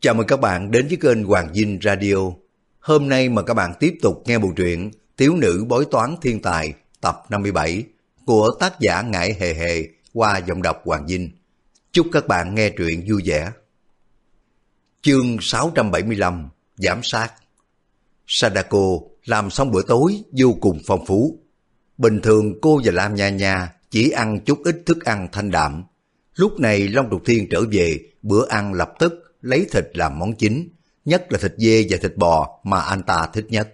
Chào mừng các bạn đến với kênh Hoàng Dinh Radio. Hôm nay mà các bạn tiếp tục nghe bộ truyện Thiếu nữ bói toán thiên tài tập 57 của tác giả Ngải Hề Hề qua giọng đọc Hoàng Dinh. Chúc các bạn nghe truyện vui vẻ. Chương 675 Giám sát Sadako làm xong bữa tối vô cùng phong phú. Bình thường cô và Lam Nha Nha chỉ ăn chút ít thức ăn thanh đạm. Lúc này Long Trục Thiên trở về, bữa ăn lập tức lấy thịt làm món chính, nhất là thịt dê và thịt bò mà anh ta thích nhất.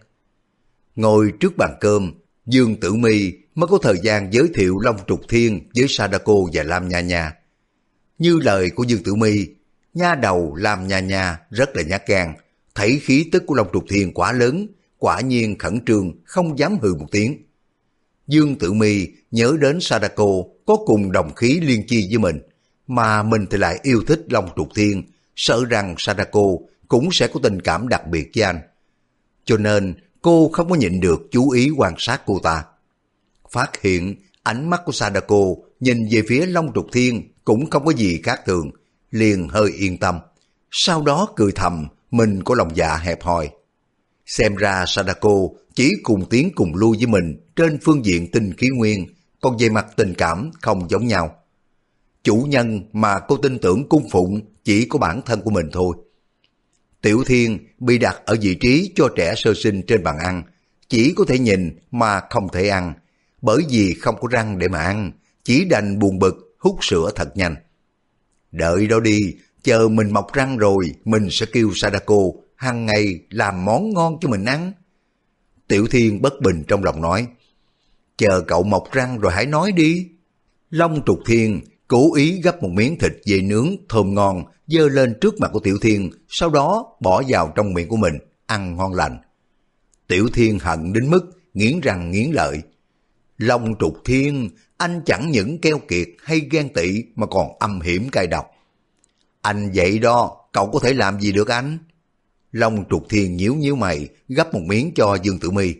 Ngồi trước bàn cơm, Dương Tử Mi mới có thời gian giới thiệu Long Trục Thiên với Sadako và Lam Nha Nha. Như lời của Dương Tử Mi, nha đầu Lam Nha Nha rất là nhát gan, thấy khí tức của Long Trục Thiên quá lớn, quả nhiên khẩn trương không dám hừ một tiếng. Dương Tử Mi nhớ đến Sadako có cùng đồng khí liên chi với mình, mà mình thì lại yêu thích Long Trục Thiên, sợ rằng Sadako cũng sẽ có tình cảm đặc biệt với anh. Cho nên cô không có nhịn được chú ý quan sát cô ta. Phát hiện ánh mắt của Sadako nhìn về phía Long Trục Thiên cũng không có gì khác thường, liền hơi yên tâm. Sau đó cười thầm, mình có lòng dạ hẹp hòi. Xem ra Sadako chỉ cùng tiến cùng lui với mình trên phương diện tinh khí nguyên, còn về mặt tình cảm không giống nhau. Chủ nhân mà cô tin tưởng cung phụng chỉ có bản thân của mình thôi. Tiểu Thiên bị đặt ở vị trí cho trẻ sơ sinh trên bàn ăn, chỉ có thể nhìn mà không thể ăn, bởi vì không có răng để mà ăn, chỉ đành buồn bực hút sữa thật nhanh. Đợi đó đi, chờ mình mọc răng rồi, mình sẽ kêu Sadako hàng ngày làm món ngon cho mình ăn. Tiểu Thiên bất bình trong lòng nói, chờ cậu mọc răng rồi hãy nói đi. Long trục thiên cố ý gấp một miếng thịt dê nướng thơm ngon dơ lên trước mặt của Tiểu Thiên, sau đó bỏ vào trong miệng của mình, ăn ngon lành. Tiểu Thiên hận đến mức nghiến răng nghiến lợi. Long trục thiên, anh chẳng những keo kiệt hay ghen tị mà còn âm hiểm cay độc. Anh vậy đó, cậu có thể làm gì được anh? Long trục thiên nhíu nhíu mày, gấp một miếng cho Dương Tử Mi.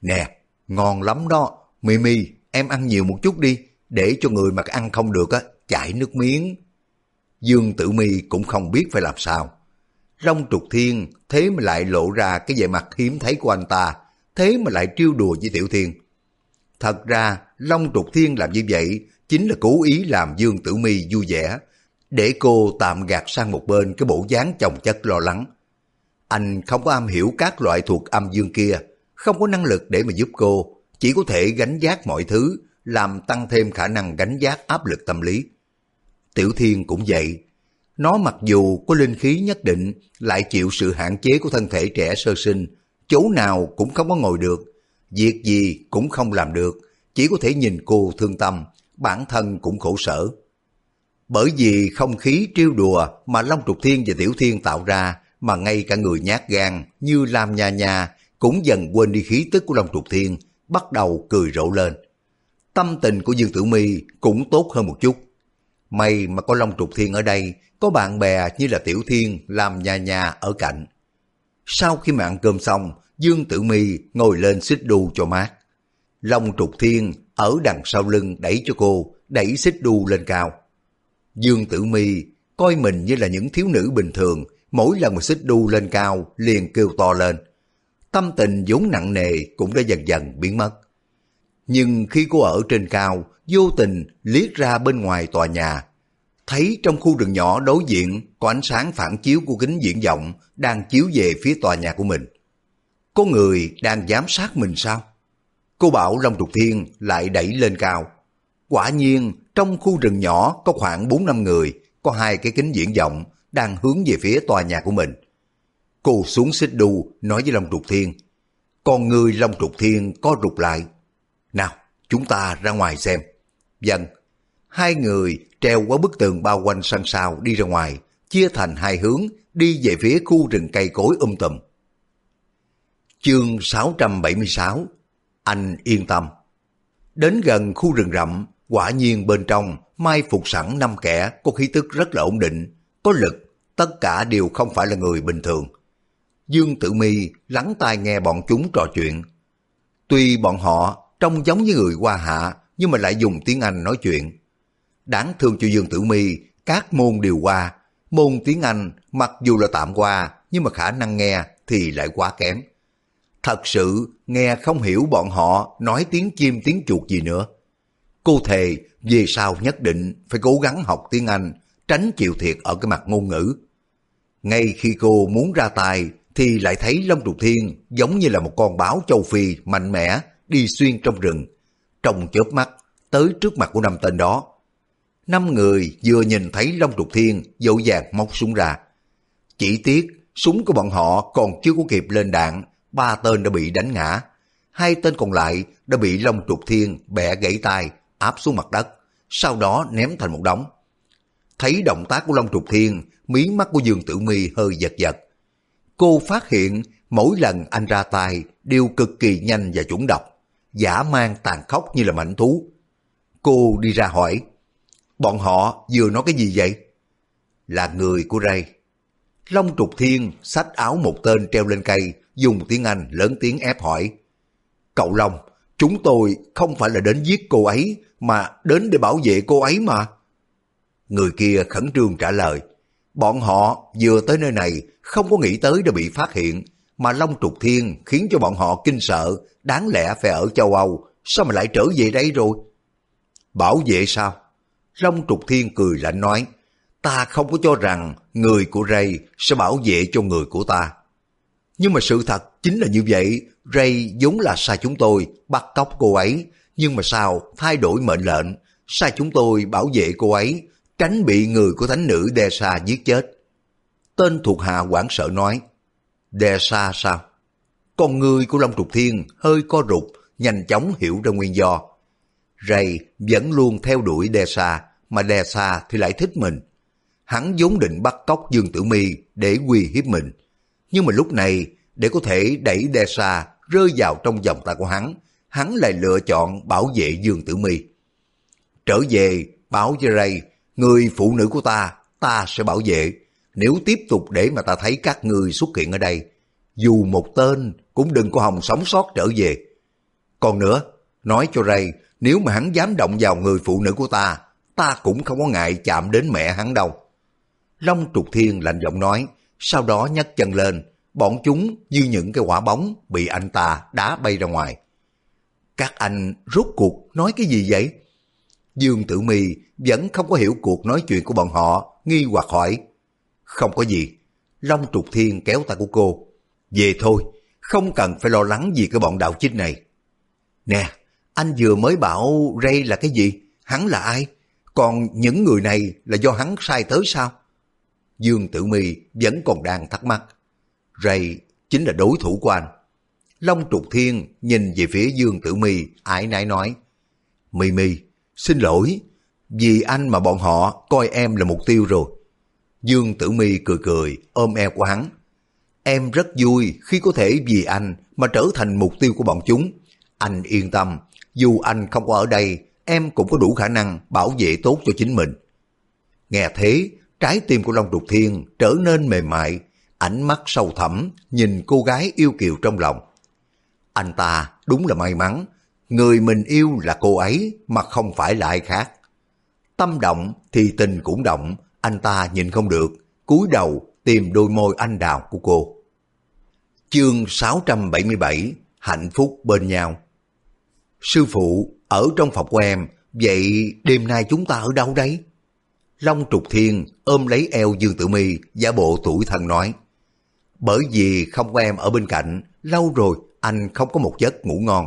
Nè, ngon lắm đó, Mi Mi, em ăn nhiều một chút đi, để cho người mà ăn không được á, chảy nước miếng. Dương Tử Mi cũng không biết phải làm sao. Long trục thiên thế mà lại lộ ra cái vẻ mặt hiếm thấy của anh ta, thế mà lại trêu đùa với Tiểu Thiên. Thật ra, Long trục thiên làm như vậy chính là cố ý làm Dương Tử Mi vui vẻ, để cô tạm gạt sang một bên cái bộ dáng chồng chất lo lắng. Anh không có am hiểu các loại thuộc âm dương kia, không có năng lực để mà giúp cô, chỉ có thể gánh giác mọi thứ, làm tăng thêm khả năng gánh giác áp lực tâm lý. Tiểu Thiên cũng vậy. Nó mặc dù có linh khí nhất định, lại chịu sự hạn chế của thân thể trẻ sơ sinh, chỗ nào cũng không có ngồi được, việc gì cũng không làm được, chỉ có thể nhìn cô thương tâm, bản thân cũng khổ sở. Bởi vì không khí trêu đùa mà Long Trục Thiên và Tiểu Thiên tạo ra, mà ngay cả người nhát gan như Lam Nha Nha cũng dần quên đi khí tức của Long Trục Thiên, bắt đầu cười rộ lên. Tâm tình của Dương Tử Mi cũng tốt hơn một chút. May mà có Long Trục Thiên ở đây, có bạn bè như là Tiểu Thiên làm nhà nhà ở cạnh. Sau khi mà ăn cơm xong, Dương Tử Mi ngồi lên xích đu cho mát. Long Trục Thiên ở đằng sau lưng đẩy cho cô, đẩy xích đu lên cao. Dương Tử Mi coi mình như là những thiếu nữ bình thường, mỗi lần mà xích đu lên cao liền kêu to lên. Tâm tình vốn nặng nề cũng đã dần dần biến mất. Nhưng khi cô ở trên cao, vô tình liếc ra bên ngoài tòa nhà, thấy trong khu rừng nhỏ đối diện có ánh sáng phản chiếu của kính viễn vọng đang chiếu về phía tòa nhà của mình. Có người đang giám sát mình sao? Cô bảo Long Trục Thiên lại đẩy lên cao. Quả nhiên, trong khu rừng nhỏ có khoảng 4 năm người, có hai cái kính viễn vọng đang hướng về phía tòa nhà của mình. Cô xuống xích đu nói với Long Trục Thiên. Con người Long Trục Thiên có rụt lại. Nào, chúng ta ra ngoài xem. Dân, hai người treo qua bức tường bao quanh sân sau đi ra ngoài, chia thành hai hướng, đi về phía khu rừng cây cối um tùm. Chương 676 Anh yên tâm Đến gần khu rừng rậm, quả nhiên bên trong mai phục sẵn năm kẻ có khí tức rất là ổn định, có lực, tất cả đều không phải là người bình thường. Dương Tử Mi lắng tai nghe bọn chúng trò chuyện. Tuy bọn họ trông giống như người qua hạ, nhưng mà lại dùng tiếng Anh nói chuyện. Đáng thương cho Dương Tử Mi, các môn đều qua, môn tiếng Anh mặc dù là tạm qua nhưng mà khả năng nghe thì lại quá kém. Thật sự nghe không hiểu bọn họ nói tiếng chim tiếng chuột gì nữa. Cô thề về sau nhất định phải cố gắng học tiếng Anh, tránh chịu thiệt ở cái mặt ngôn ngữ. Ngay khi cô muốn ra tay thì lại thấy Long Trục Thiên giống như là một con báo châu Phi mạnh mẽ đi xuyên trong rừng. Trong chớp mắt tới trước mặt của năm tên đó. Năm người vừa nhìn thấy Long Trục Thiên dỗ dàng móc súng ra. Chỉ tiếc súng của bọn họ còn chưa có kịp lên đạn, ba tên đã bị đánh ngã. Hai tên còn lại đã bị Long Trục Thiên bẻ gãy tay, áp xuống mặt đất, sau đó ném thành một đống. Thấy động tác của Long Trục Thiên, mí mắt của Dương Tử Mi hơi giật giật. Cô phát hiện mỗi lần anh ra tay đều cực kỳ nhanh và chuẩn độc, giả mang tàn khốc như là mảnh thú. Cô đi ra hỏi, bọn họ vừa nói cái gì vậy? Là người của Ray. Long Trục Thiên xách áo một tên treo lên cây, dùng tiếng Anh lớn tiếng ép hỏi. Cậu Long, chúng tôi không phải là đến giết cô ấy, mà đến để bảo vệ cô ấy mà. Người kia khẩn trương trả lời. Bọn họ vừa tới nơi này không có nghĩ tới đã bị phát hiện, mà Long Trục Thiên khiến cho bọn họ kinh sợ, đáng lẽ phải ở châu Âu, sao mà lại trở về đây rồi? Bảo vệ sao? Long Trục Thiên cười lạnh nói, ta không có cho rằng người của Ray sẽ bảo vệ cho người của ta. Nhưng mà sự thật chính là như vậy, Ray vốn là sai chúng tôi bắt cóc cô ấy, nhưng mà sao thay đổi mệnh lệnh, sai chúng tôi bảo vệ cô ấy, tránh bị người của thánh nữ đe xa giết chết. Tên thuộc hạ quảng sợ nói, đe xa sao? Con người của Long Trục Thiên hơi co rụt, nhanh chóng hiểu ra nguyên do. Ray vẫn luôn theo đuổi đe xa, mà đe xa thì lại thích mình. Hắn vốn định bắt cóc Dương Tử Mi để uy hiếp mình. Nhưng mà lúc này, để có thể đẩy đe xa rơi vào trong vòng tay của hắn, hắn lại lựa chọn bảo vệ Dương Tử Mi. Trở về, bảo cho Ray, người phụ nữ của ta, ta sẽ bảo vệ. Nếu tiếp tục để mà ta thấy các người xuất hiện ở đây, dù một tên cũng đừng có hòng sống sót trở về. Còn nữa, nói cho Ray, nếu mà hắn dám động vào người phụ nữ của ta, ta cũng không có ngại chạm đến mẹ hắn đâu. Long trục thiên lạnh giọng nói, sau đó nhấc chân lên, bọn chúng như những cái quả bóng bị anh ta đá bay ra ngoài. Các anh rốt cuộc nói cái gì vậy? Dương Tử Mi vẫn không có hiểu cuộc nói chuyện của bọn họ, nghi hoặc hỏi. Không có gì. Long trục thiên kéo tay của cô. Về thôi, không cần phải lo lắng gì cái bọn đạo chích này. Nè, anh vừa mới bảo Ray là cái gì? Hắn là ai? Còn những người này là do hắn sai tới sao? Dương Tử Mi vẫn còn đang thắc mắc. Ray chính là đối thủ của anh. Long Trục Thiên nhìn về phía Dương Tử Mi ái nái nói. Mi Mi, xin lỗi, vì anh mà bọn họ coi em là mục tiêu rồi. Dương Tử Mi cười cười, ôm eo của hắn. Em rất vui khi có thể vì anh mà trở thành mục tiêu của bọn chúng. Anh yên tâm, dù anh không có ở đây, em cũng có đủ khả năng bảo vệ tốt cho chính mình. Nghe thế, trái tim của Long Trục Thiên trở nên mềm mại, ánh mắt sâu thẳm nhìn cô gái yêu kiều trong lòng. Anh ta đúng là may mắn, người mình yêu là cô ấy mà không phải là ai khác. Tâm động thì tình cũng động, anh ta nhìn không được, cúi đầu tìm đôi môi anh đào của cô. Chương 677 Hạnh phúc bên nhau Sư phụ, ở trong phòng của em, vậy đêm nay chúng ta ở đâu đấy? Long trục thiên ôm lấy eo Dương Tử Mi giả bộ tuổi thân nói. Bởi vì không có em ở bên cạnh, lâu rồi anh không có một giấc ngủ ngon.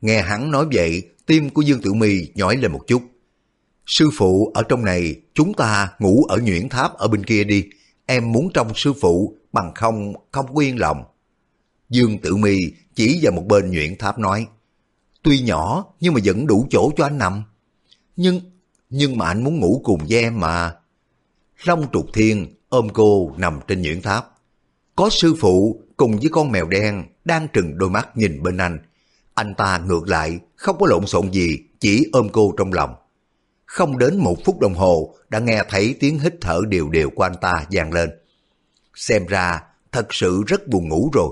Nghe hắn nói vậy, tim của Dương Tử Mi nhói lên một chút. Sư phụ ở trong này, chúng ta ngủ ở nhuyễn tháp ở bên kia đi. Em muốn trong sư phụ, bằng không, không yên lòng. Dương Tử Mi chỉ vào một bên nhuyễn tháp nói. Tuy nhỏ nhưng mà vẫn đủ chỗ cho anh nằm. Nhưng, nhưng mà anh muốn ngủ cùng với em mà. Long trục thiên ôm cô nằm trên nhuyễn tháp. Có sư phụ cùng với con mèo đen đang trừng đôi mắt nhìn bên anh. Anh ta ngược lại, không có lộn xộn gì, chỉ ôm cô trong lòng. Không đến một phút đồng hồ đã nghe thấy tiếng hít thở đều đều của anh ta vang lên. Xem ra thật sự rất buồn ngủ rồi.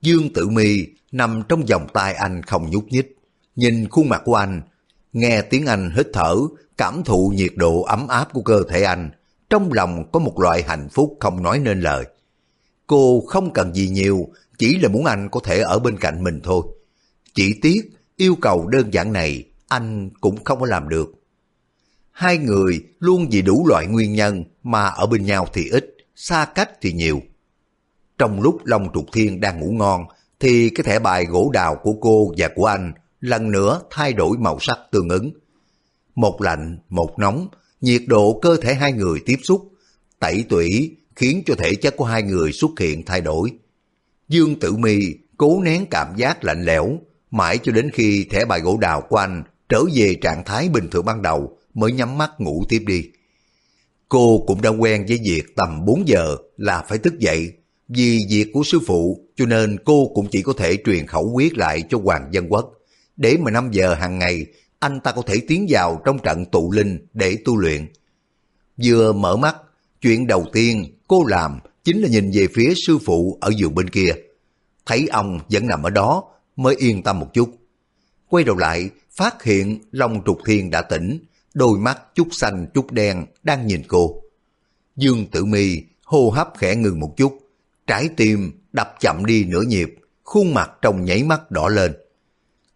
Dương Tử Mi nằm trong vòng tay anh không nhúc nhích. Nhìn khuôn mặt của anh, nghe tiếng anh hít thở, cảm thụ nhiệt độ ấm áp của cơ thể anh. trong lòng có một loại hạnh phúc không nói nên lời. Cô không cần gì nhiều, chỉ là muốn anh có thể ở bên cạnh mình thôi. Chỉ tiếc, yêu cầu đơn giản này anh cũng không có làm được. Hai người luôn vì đủ loại nguyên nhân mà ở bên nhau thì ít, xa cách thì nhiều. Trong lúc Long Trục Thiên đang ngủ ngon, thì cái thẻ bài gỗ đào của cô và của anh lần nữa thay đổi màu sắc tương ứng. Một lạnh, một nóng, nhiệt độ cơ thể hai người tiếp xúc, tẩy tủy khiến cho thể chất của hai người xuất hiện thay đổi. Dương Tử Mi cố nén cảm giác lạnh lẽo, mãi cho đến khi thẻ bài gỗ đào của anh trở về trạng thái bình thường ban đầu mới nhắm mắt ngủ tiếp đi. Cô cũng đã quen với việc tầm 4 giờ là phải thức dậy, vì việc của sư phụ cho nên cô cũng chỉ có thể truyền khẩu quyết lại cho Hoàng Dân Quốc, để mà 5 giờ hàng ngày anh ta có thể tiến vào trong trận tụ linh để tu luyện. Vừa mở mắt, chuyện đầu tiên cô làm chính là nhìn về phía sư phụ ở giường bên kia. Thấy ông vẫn nằm ở đó mới yên tâm một chút. Quay đầu lại, phát hiện Long Trục Thiên đã tỉnh, đôi mắt chút xanh chút đen đang nhìn cô. Dương Tử Mi hô hấp khẽ ngừng một chút, trái tim đập chậm đi nửa nhịp, khuôn mặt trong nháy mắt đỏ lên.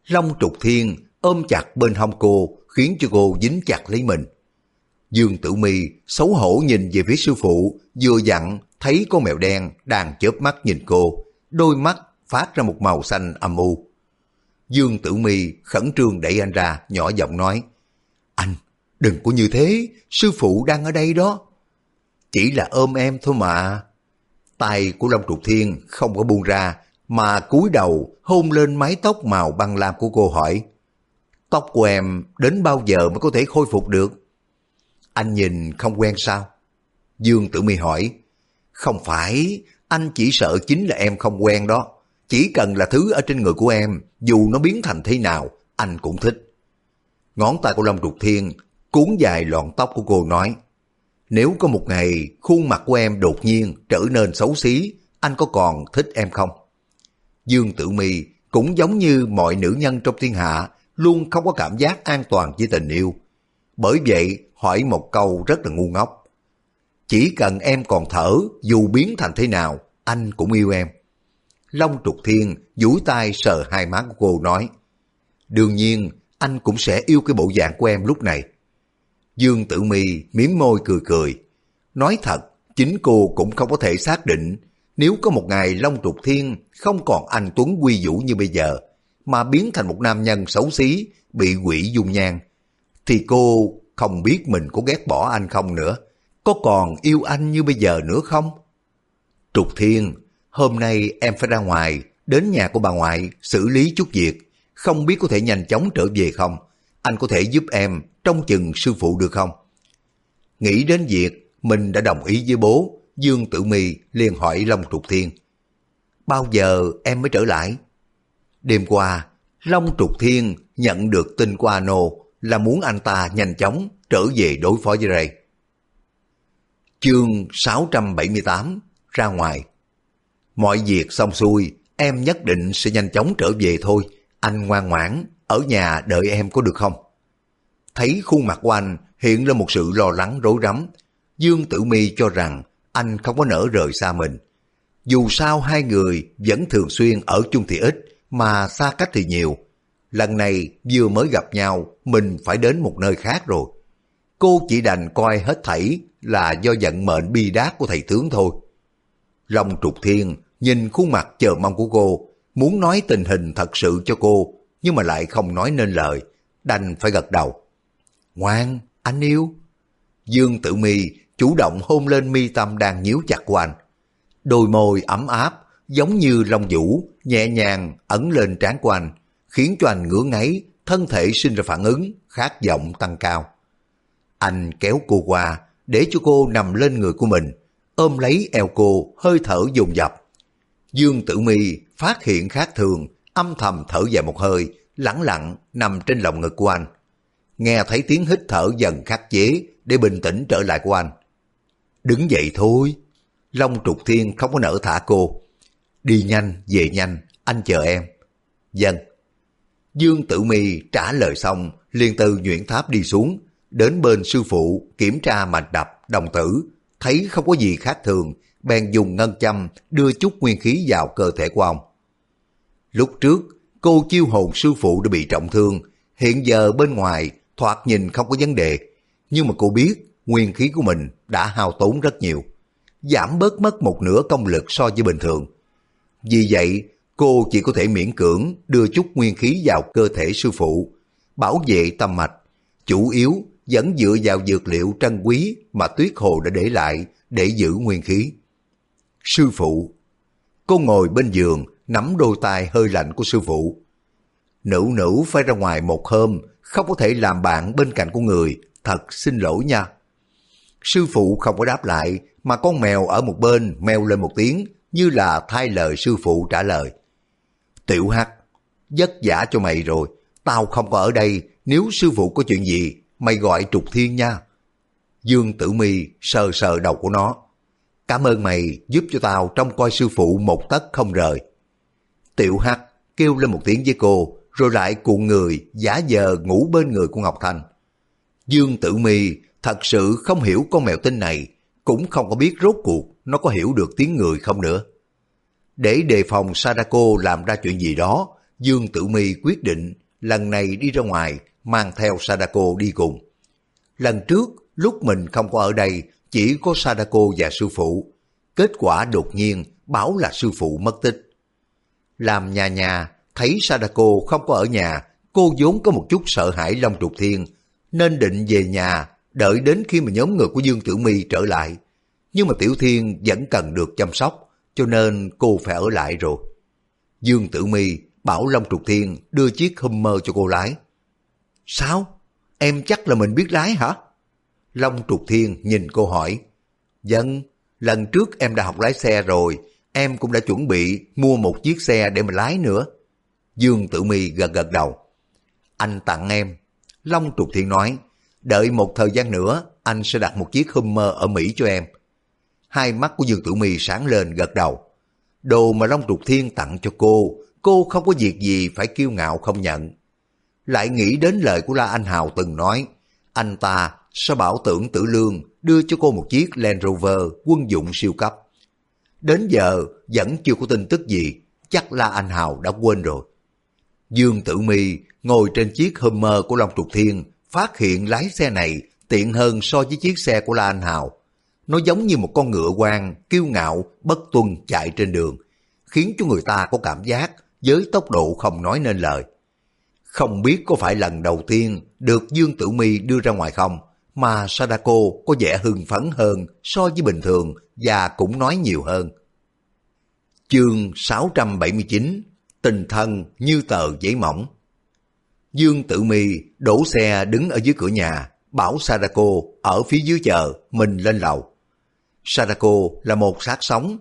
Long Trục Thiên ôm chặt bên hông cô, khiến cho cô dính chặt lấy mình. Dương Tử Mi xấu hổ nhìn về phía sư phụ, vừa dặn thấy con mèo đen đang chớp mắt nhìn cô, đôi mắt phát ra một màu xanh âm u. Dương Tử Mi khẩn trương đẩy anh ra, nhỏ giọng nói, đừng có như thế, sư phụ đang ở đây đó. Chỉ là ôm em thôi mà. Tay của Long Trục Thiên không có buông ra, mà cúi đầu hôn lên mái tóc màu băng lam của cô hỏi, Tóc của em đến bao giờ mới có thể khôi phục được? Anh nhìn không quen sao? Dương Tử Mi hỏi, không phải, anh chỉ sợ chính là em không quen đó. Chỉ cần là thứ ở trên người của em, dù nó biến thành thế nào, anh cũng thích. Ngón tay của Long Trục Thiên cuốn dài lọn tóc của cô nói, nếu có một ngày khuôn mặt của em đột nhiên trở nên xấu xí, anh có còn thích em không? Dương Tử Mi cũng giống như mọi nữ nhân trong thiên hạ, luôn không có cảm giác an toàn với tình yêu. Bởi vậy, hỏi một câu rất là ngu ngốc. Chỉ cần em còn thở, dù biến thành thế nào, anh cũng yêu em. Long trục thiên duỗi tay sờ hai má của cô nói, đương nhiên anh cũng sẽ yêu cái bộ dạng của em lúc này. Dương Tử Mi miếm môi cười cười. Nói thật, chính cô cũng không có thể xác định nếu có một ngày Long Trục Thiên không còn anh Tuấn quy vũ như bây giờ, mà biến thành một nam nhân xấu xí, bị quỷ dung nhan, thì cô không biết mình có ghét bỏ anh không nữa, có còn yêu anh như bây giờ nữa không? Trục Thiên, hôm nay em phải ra ngoài, đến nhà của bà ngoại xử lý chút việc, không biết có thể nhanh chóng trở về không? Anh có thể giúp em trong chừng sư phụ được không? Nghĩ đến việc mình đã đồng ý với bố, Dương Tử Mi liền hỏi Long Trục Thiên. Bao giờ em mới trở lại? Đêm qua, Long Trục Thiên nhận được tin qua nô là muốn anh ta nhanh chóng trở về đối phó với Ray. Chương 678 ra ngoài. Mọi việc xong xuôi, em nhất định sẽ nhanh chóng trở về thôi. Anh ngoan ngoãn, ở nhà đợi em có được không? Thấy khuôn mặt của anh hiện lên một sự lo lắng rối rắm. Dương Tử Mi cho rằng anh không có nỡ rời xa mình. Dù sao hai người vẫn thường xuyên ở chung thì ít, mà xa cách thì nhiều. Lần này vừa mới gặp nhau, mình phải đến một nơi khác rồi. Cô chỉ đành coi hết thảy là do vận mệnh bi đát của thầy tướng thôi. Long trục thiên nhìn khuôn mặt chờ mong của cô, muốn nói tình hình thật sự cho cô, nhưng mà lại không nói nên lời, đành phải gật đầu. Ngoan, anh yêu. Dương Tử Mi chủ động hôn lên mi tâm đang nhíu chặt của anh. Đôi môi ấm áp, giống như lông vũ, nhẹ nhàng ẩn lên trán của anh, khiến cho anh ngứa ngáy, thân thể sinh ra phản ứng, khát vọng tăng cao. Anh kéo cô qua, để cho cô nằm lên người của mình, ôm lấy eo cô, hơi thở dồn dập. Dương Tử Mi phát hiện khác thường, âm thầm thở dài một hơi, lẳng lặng nằm trên lòng ngực của anh. Nghe thấy tiếng hít thở dần khắc chế để bình tĩnh trở lại của anh. Đứng dậy thôi. Long trục thiên không có nỡ thả cô. Đi nhanh, về nhanh, anh chờ em. Dân. Dương Tử Mi trả lời xong, liền từ nhuyễn tháp đi xuống, đến bên sư phụ kiểm tra mạch đập đồng tử, thấy không có gì khác thường, bèn dùng ngân châm đưa chút nguyên khí vào cơ thể của ông. Lúc trước, cô chiêu hồn sư phụ đã bị trọng thương, hiện giờ bên ngoài thoạt nhìn không có vấn đề, nhưng mà cô biết nguyên khí của mình đã hao tốn rất nhiều, giảm bớt mất một nửa công lực so với bình thường. Vì vậy, cô chỉ có thể miễn cưỡng đưa chút nguyên khí vào cơ thể sư phụ, bảo vệ tâm mạch, chủ yếu vẫn dựa vào dược liệu trân quý mà Tuyết Hồ đã để lại để giữ nguyên khí. Sư phụ Cô ngồi bên giường, nắm đôi tay hơi lạnh của sư phụ. Nữ nữ phải ra ngoài một hôm, không có thể làm bạn bên cạnh của người, thật xin lỗi nha. Sư phụ không có đáp lại, mà con mèo ở một bên mèo lên một tiếng, như là thay lời sư phụ trả lời. Tiểu Hắc, vất giả cho mày rồi, tao không có ở đây, nếu sư phụ có chuyện gì, mày gọi trục thiên nha. Dương Tử Mi sờ sờ đầu của nó. Cảm ơn mày giúp cho tao trông coi sư phụ một tấc không rời. Tiểu Hắc kêu lên một tiếng với cô, rồi lại cuộn người giả giờ ngủ bên người của Ngọc Thanh. Dương Tử Mi thật sự không hiểu con mèo tinh này, cũng không có biết rốt cuộc nó có hiểu được tiếng người không nữa. Để đề phòng Sadako làm ra chuyện gì đó, Dương Tử Mi quyết định lần này đi ra ngoài mang theo Sadako đi cùng. Lần trước, lúc mình không có ở đây, chỉ có Sadako và sư phụ. Kết quả đột nhiên báo là sư phụ mất tích. Làm nhà nhà, thấy Sadako không có ở nhà, cô vốn có một chút sợ hãi Long Trục Thiên, nên định về nhà, đợi đến khi mà nhóm người của Dương Tử Mi trở lại. Nhưng mà Tiểu Thiên vẫn cần được chăm sóc, cho nên cô phải ở lại rồi. Dương Tử Mi bảo Long Trục Thiên đưa chiếc Hummer cho cô lái. Sao? Em chắc là mình biết lái hả? Long Trục Thiên nhìn cô hỏi. Dân, lần trước em đã học lái xe rồi, em cũng đã chuẩn bị mua một chiếc xe để mà lái nữa. Dương Tử Mi gật gật đầu. Anh tặng em. Long Trục Thiên nói, đợi một thời gian nữa, anh sẽ đặt một chiếc Hummer ở Mỹ cho em. Hai mắt của Dương Tử Mi sáng lên gật đầu. Đồ mà Long Trục Thiên tặng cho cô, cô không có việc gì phải kiêu ngạo không nhận. Lại nghĩ đến lời của La Anh Hào từng nói, anh ta sẽ bảo tưởng tử lương đưa cho cô một chiếc Land Rover quân dụng siêu cấp. Đến giờ vẫn chưa có tin tức gì, chắc La Anh Hào đã quên rồi. Dương Tử Mi ngồi trên chiếc Hummer của Long Trục Thiên, phát hiện lái xe này tiện hơn so với chiếc xe của La Anh Hào. Nó giống như một con ngựa quan, kiêu ngạo, bất tuân chạy trên đường, khiến cho người ta có cảm giác với tốc độ không nói nên lời. Không biết có phải lần đầu tiên được Dương Tử Mi đưa ra ngoài không, mà Sadako có vẻ hưng phấn hơn so với bình thường và cũng nói nhiều hơn. Chương 679 Tình thân như tờ giấy mỏng Dương Tử Mi đổ xe đứng ở dưới cửa nhà, bảo Sadako ở phía dưới chờ, mình lên lầu. Sadako là một sát sống,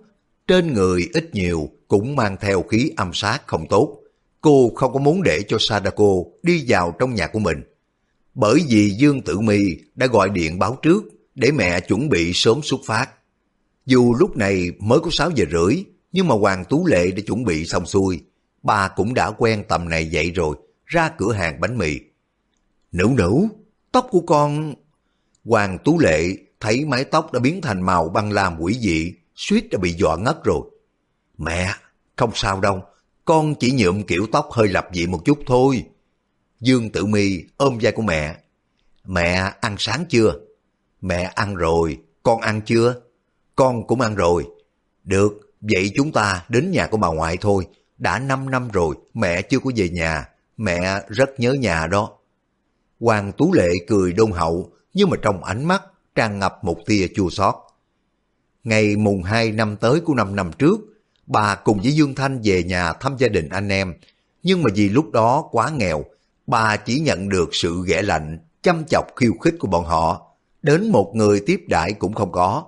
trên người ít nhiều cũng mang theo khí âm sát không tốt. Cô không có muốn để cho Sadako đi vào trong nhà của mình. Bởi vì Dương Tử Mi đã gọi điện báo trước để mẹ chuẩn bị sớm xuất phát. Dù lúc này mới có 6 giờ rưỡi, nhưng mà Hoàng Tú Lệ đã chuẩn bị xong xuôi. Bà cũng đã quen tầm này dậy rồi, ra cửa hàng bánh mì. Nữ nữ, tóc của con... Hoàng Tú Lệ thấy mái tóc đã biến thành màu băng lam quỷ dị, suýt đã bị dọa ngất rồi. Mẹ, không sao đâu, con chỉ nhuộm kiểu tóc hơi lập dị một chút thôi. Dương Tử Mi ôm vai của mẹ. Mẹ ăn sáng chưa? Mẹ ăn rồi, con ăn chưa? Con cũng ăn rồi. Được, vậy chúng ta đến nhà của bà ngoại thôi. Đã 5 năm rồi, mẹ chưa có về nhà. Mẹ rất nhớ nhà đó. Hoàng Tú Lệ cười đôn hậu, nhưng mà trong ánh mắt tràn ngập một tia chua xót. Ngày mùng 2 năm tới của năm năm trước, bà cùng với Dương Thanh về nhà thăm gia đình anh em, nhưng mà vì lúc đó quá nghèo, bà chỉ nhận được sự ghẻ lạnh, chăm chọc khiêu khích của bọn họ, đến một người tiếp đãi cũng không có.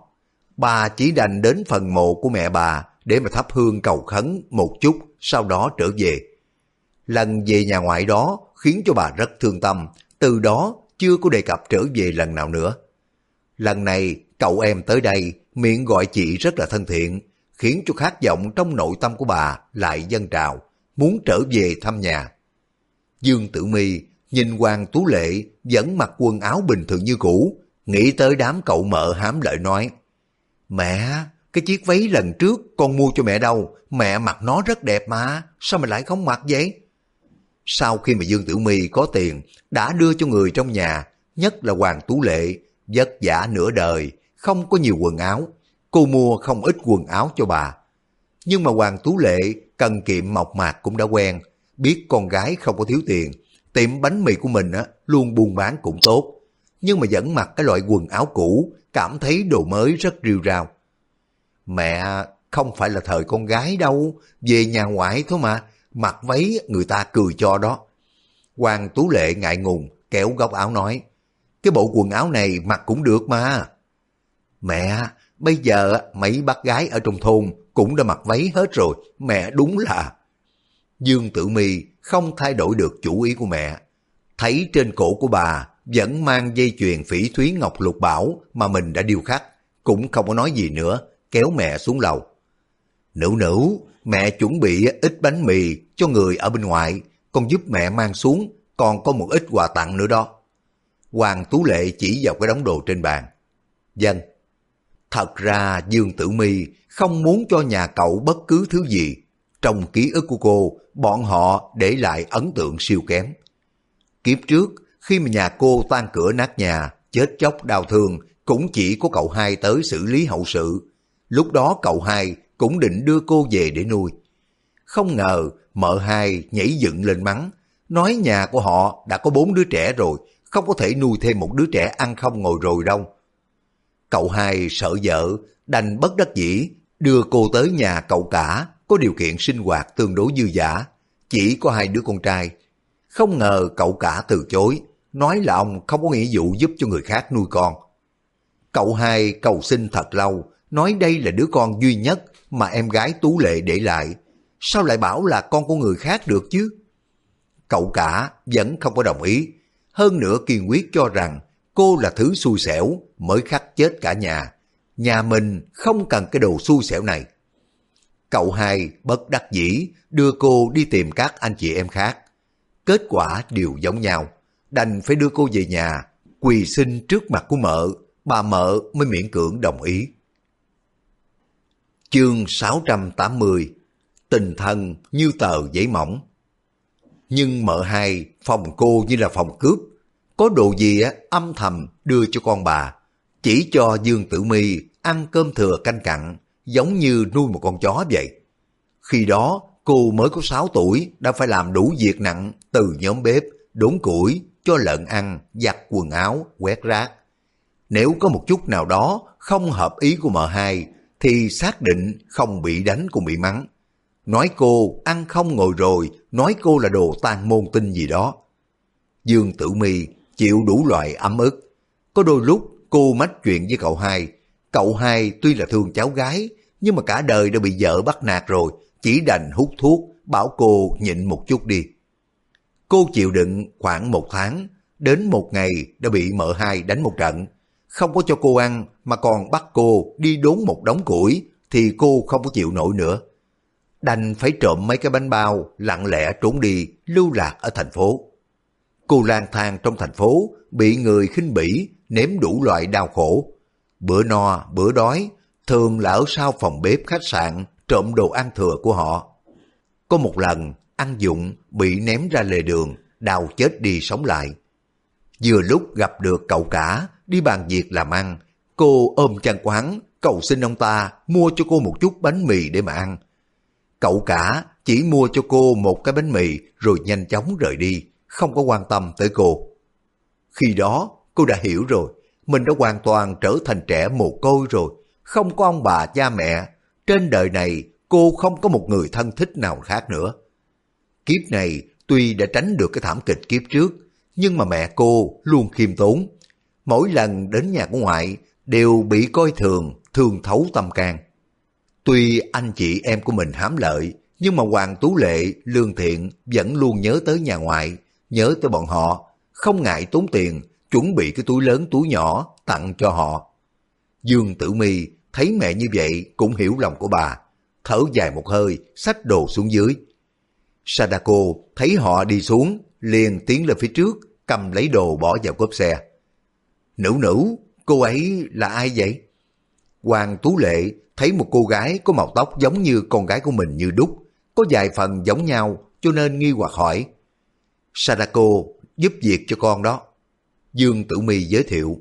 Bà chỉ đành đến phần mộ của mẹ bà để mà thắp hương cầu khấn một chút, sau đó trở về. Lần về nhà ngoại đó khiến cho bà rất thương tâm, từ đó chưa có đề cập trở về lần nào nữa. Lần này cậu em tới đây miệng gọi chị rất là thân thiện, khiến cho khát vọng trong nội tâm của bà lại dâng trào, muốn trở về thăm nhà. Dương Tử Mi nhìn Hoàng Tú Lệ vẫn mặc quần áo bình thường như cũ, nghĩ tới đám cậu mợ hám lợi nói, Mẹ, cái chiếc váy lần trước con mua cho mẹ đâu, mẹ mặc nó rất đẹp mà, sao mà lại không mặc vậy? Sau khi mà Dương Tử My có tiền, đã đưa cho người trong nhà, nhất là Hoàng Tú Lệ, vất vả nửa đời, không có nhiều quần áo, cô mua không ít quần áo cho bà. Nhưng mà Hoàng Tú Lệ cần kiệm mộc mạc cũng đã quen, biết con gái không có thiếu tiền, tiệm bánh mì của mình á, luôn buôn bán cũng tốt, nhưng mà vẫn mặc cái loại quần áo cũ, cảm thấy đồ mới rất riêu rao. Mẹ không phải là thời con gái đâu, về nhà ngoại thôi mà, mặc váy người ta cười cho đó. Hoàng Tú Lệ ngại ngùng, kéo góc áo nói, cái bộ quần áo này mặc cũng được mà. Mẹ, bây giờ mấy bác gái ở trong thôn cũng đã mặc váy hết rồi, mẹ đúng là... Dương Tử Mi không thay đổi được chủ ý của mẹ. Thấy trên cổ của bà vẫn mang dây chuyền phỉ thúy ngọc lục bảo mà mình đã điêu khắc, cũng không có nói gì nữa, kéo mẹ xuống lầu. Nữ nữ, mẹ chuẩn bị ít bánh mì cho người ở bên ngoài, con giúp mẹ mang xuống, còn có một ít quà tặng nữa đó. Hoàng Tú Lệ chỉ vào cái đống đồ trên bàn. Dân, thật ra Dương Tử Mi không muốn cho nhà cậu bất cứ thứ gì. Trong ký ức của cô, bọn họ để lại ấn tượng siêu kém. Kiếp trước, khi mà nhà cô tan cửa nát nhà, chết chóc đau thương, cũng chỉ có cậu hai tới xử lý hậu sự. Lúc đó cậu hai cũng định đưa cô về để nuôi. Không ngờ mợ hai nhảy dựng lên mắng, nói nhà của họ đã có bốn đứa trẻ rồi, không có thể nuôi thêm một đứa trẻ ăn không ngồi rồi đâu. Cậu hai sợ vợ, đành bất đắc dĩ, đưa cô tới nhà cậu cả, có điều kiện sinh hoạt tương đối dư giả, chỉ có hai đứa con trai. Không ngờ cậu cả từ chối, nói là ông không có nghĩa vụ giúp cho người khác nuôi con. Cậu hai cầu xin thật lâu, nói đây là đứa con duy nhất mà em gái Tú Lệ để lại. Sao lại bảo là con của người khác được chứ? Cậu cả vẫn không có đồng ý. Hơn nữa kiên quyết cho rằng cô là thứ xui xẻo mới khắc chết cả nhà. Nhà mình không cần cái đồ xui xẻo này. Cậu hai bất đắc dĩ đưa cô đi tìm các anh chị em khác. Kết quả đều giống nhau. Đành phải đưa cô về nhà, quỳ xin trước mặt của mợ, bà mợ mới miễn cưỡng đồng ý. Chương 680 Tình thân như tờ giấy mỏng. Nhưng mợ hai phòng cô như là phòng cướp Có đồ gì á âm thầm đưa cho con bà Chỉ cho Dương Tử Mi ăn cơm thừa canh cặn Giống như nuôi một con chó vậy. Khi đó cô mới có 6 tuổi Đã phải làm đủ việc nặng Từ nhóm bếp, đốn củi, cho lợn ăn, giặt quần áo, quét rác. Nếu có một chút nào đó không hợp ý của mợ hai thì xác định không bị đánh cũng bị mắng. Nói cô ăn không ngồi rồi, nói cô là đồ tan môn tinh gì đó. Dương Tử Mi chịu đủ loại ấm ức. Có đôi lúc cô mách chuyện với cậu hai. Cậu hai tuy là thương cháu gái, nhưng mà cả đời đã bị vợ bắt nạt rồi, chỉ đành hút thuốc, bảo cô nhịn một chút đi. Cô chịu đựng khoảng một tháng, đến một ngày đã bị mợ hai đánh một trận, không có cho cô ăn mà còn bắt cô đi đốn một đống củi thì cô không có chịu nổi nữa. Đành phải trộm mấy cái bánh bao, lặng lẽ trốn đi, lưu lạc ở thành phố. Cô lang thang trong thành phố, bị người khinh bỉ, nếm đủ loại đau khổ. Bữa no, bữa đói, thường là ở sau phòng bếp khách sạn trộm đồ ăn thừa của họ. Có một lần, ăn dụng bị ném ra lề đường, đau chết đi sống lại. Vừa lúc gặp được cậu cả, đi bàn việc làm ăn, cô ôm chăn quán, cầu xin ông ta mua cho cô một chút bánh mì để mà ăn. Cậu cả chỉ mua cho cô một cái bánh mì rồi nhanh chóng rời đi, không có quan tâm tới cô. Khi đó, cô đã hiểu rồi, mình đã hoàn toàn trở thành trẻ mồ côi rồi, không có ông bà cha mẹ. Trên đời này, cô không có một người thân thích nào khác nữa. Kiếp này, tuy đã tránh được cái thảm kịch kiếp trước, nhưng mà mẹ cô luôn khiêm tốn, mỗi lần đến nhà của ngoại đều bị coi thường, thương thấu tâm can. Tuy anh chị em của mình hám lợi, nhưng mà Hoàng Tú Lệ, Lương Thiện vẫn luôn nhớ tới nhà ngoại, nhớ tới bọn họ, không ngại tốn tiền, chuẩn bị cái túi lớn túi nhỏ tặng cho họ. Dương Tử Mi thấy mẹ như vậy cũng hiểu lòng của bà, thở dài một hơi, xách đồ xuống dưới. Sadako thấy họ đi xuống, liền tiến lên phía trước, cầm lấy đồ bỏ vào cốp xe. Nữ nữ, cô ấy là ai vậy? Hoàng Tú Lệ thấy một cô gái có màu tóc giống như con gái của mình như đúc, có vài phần giống nhau cho nên nghi hoặc hỏi. Sadako giúp việc cho con đó. Dương Tử Mi giới thiệu.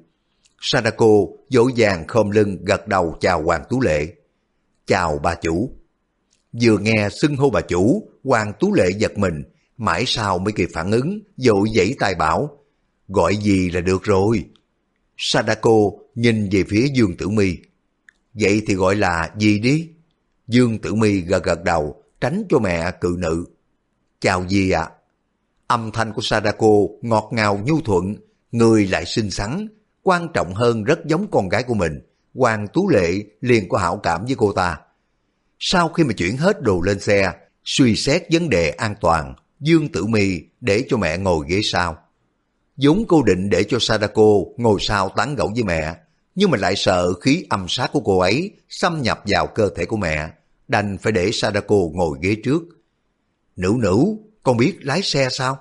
Sadako dỗ dàng khom lưng gật đầu chào Hoàng Tú Lệ. Chào bà chủ. Vừa nghe xưng hô bà chủ, Hoàng Tú Lệ giật mình, mãi sau mới kịp phản ứng, dội dãy tay bảo. Gọi gì là được rồi. Sadako nhìn về phía Dương Tử Mi. Vậy thì gọi là gì đi? Dương Tử Mi gật gật đầu, tránh cho mẹ cự nữ. Chào gì ạ? Âm thanh của Sadako ngọt ngào nhu thuận, người lại xinh xắn, quan trọng hơn rất giống con gái của mình. Hoàng Tú Lệ liền có hảo cảm với cô ta. Sau khi mà chuyển hết đồ lên xe, suy xét vấn đề an toàn, Dương Tử Mi để cho mẹ ngồi ghế sau vốn cô định để cho Sadako ngồi sau tán gẫu với mẹ, nhưng mà lại sợ khí âm sát của cô ấy xâm nhập vào cơ thể của mẹ, đành phải để Sadako ngồi ghế trước. Nữ nữ, con biết lái xe sao?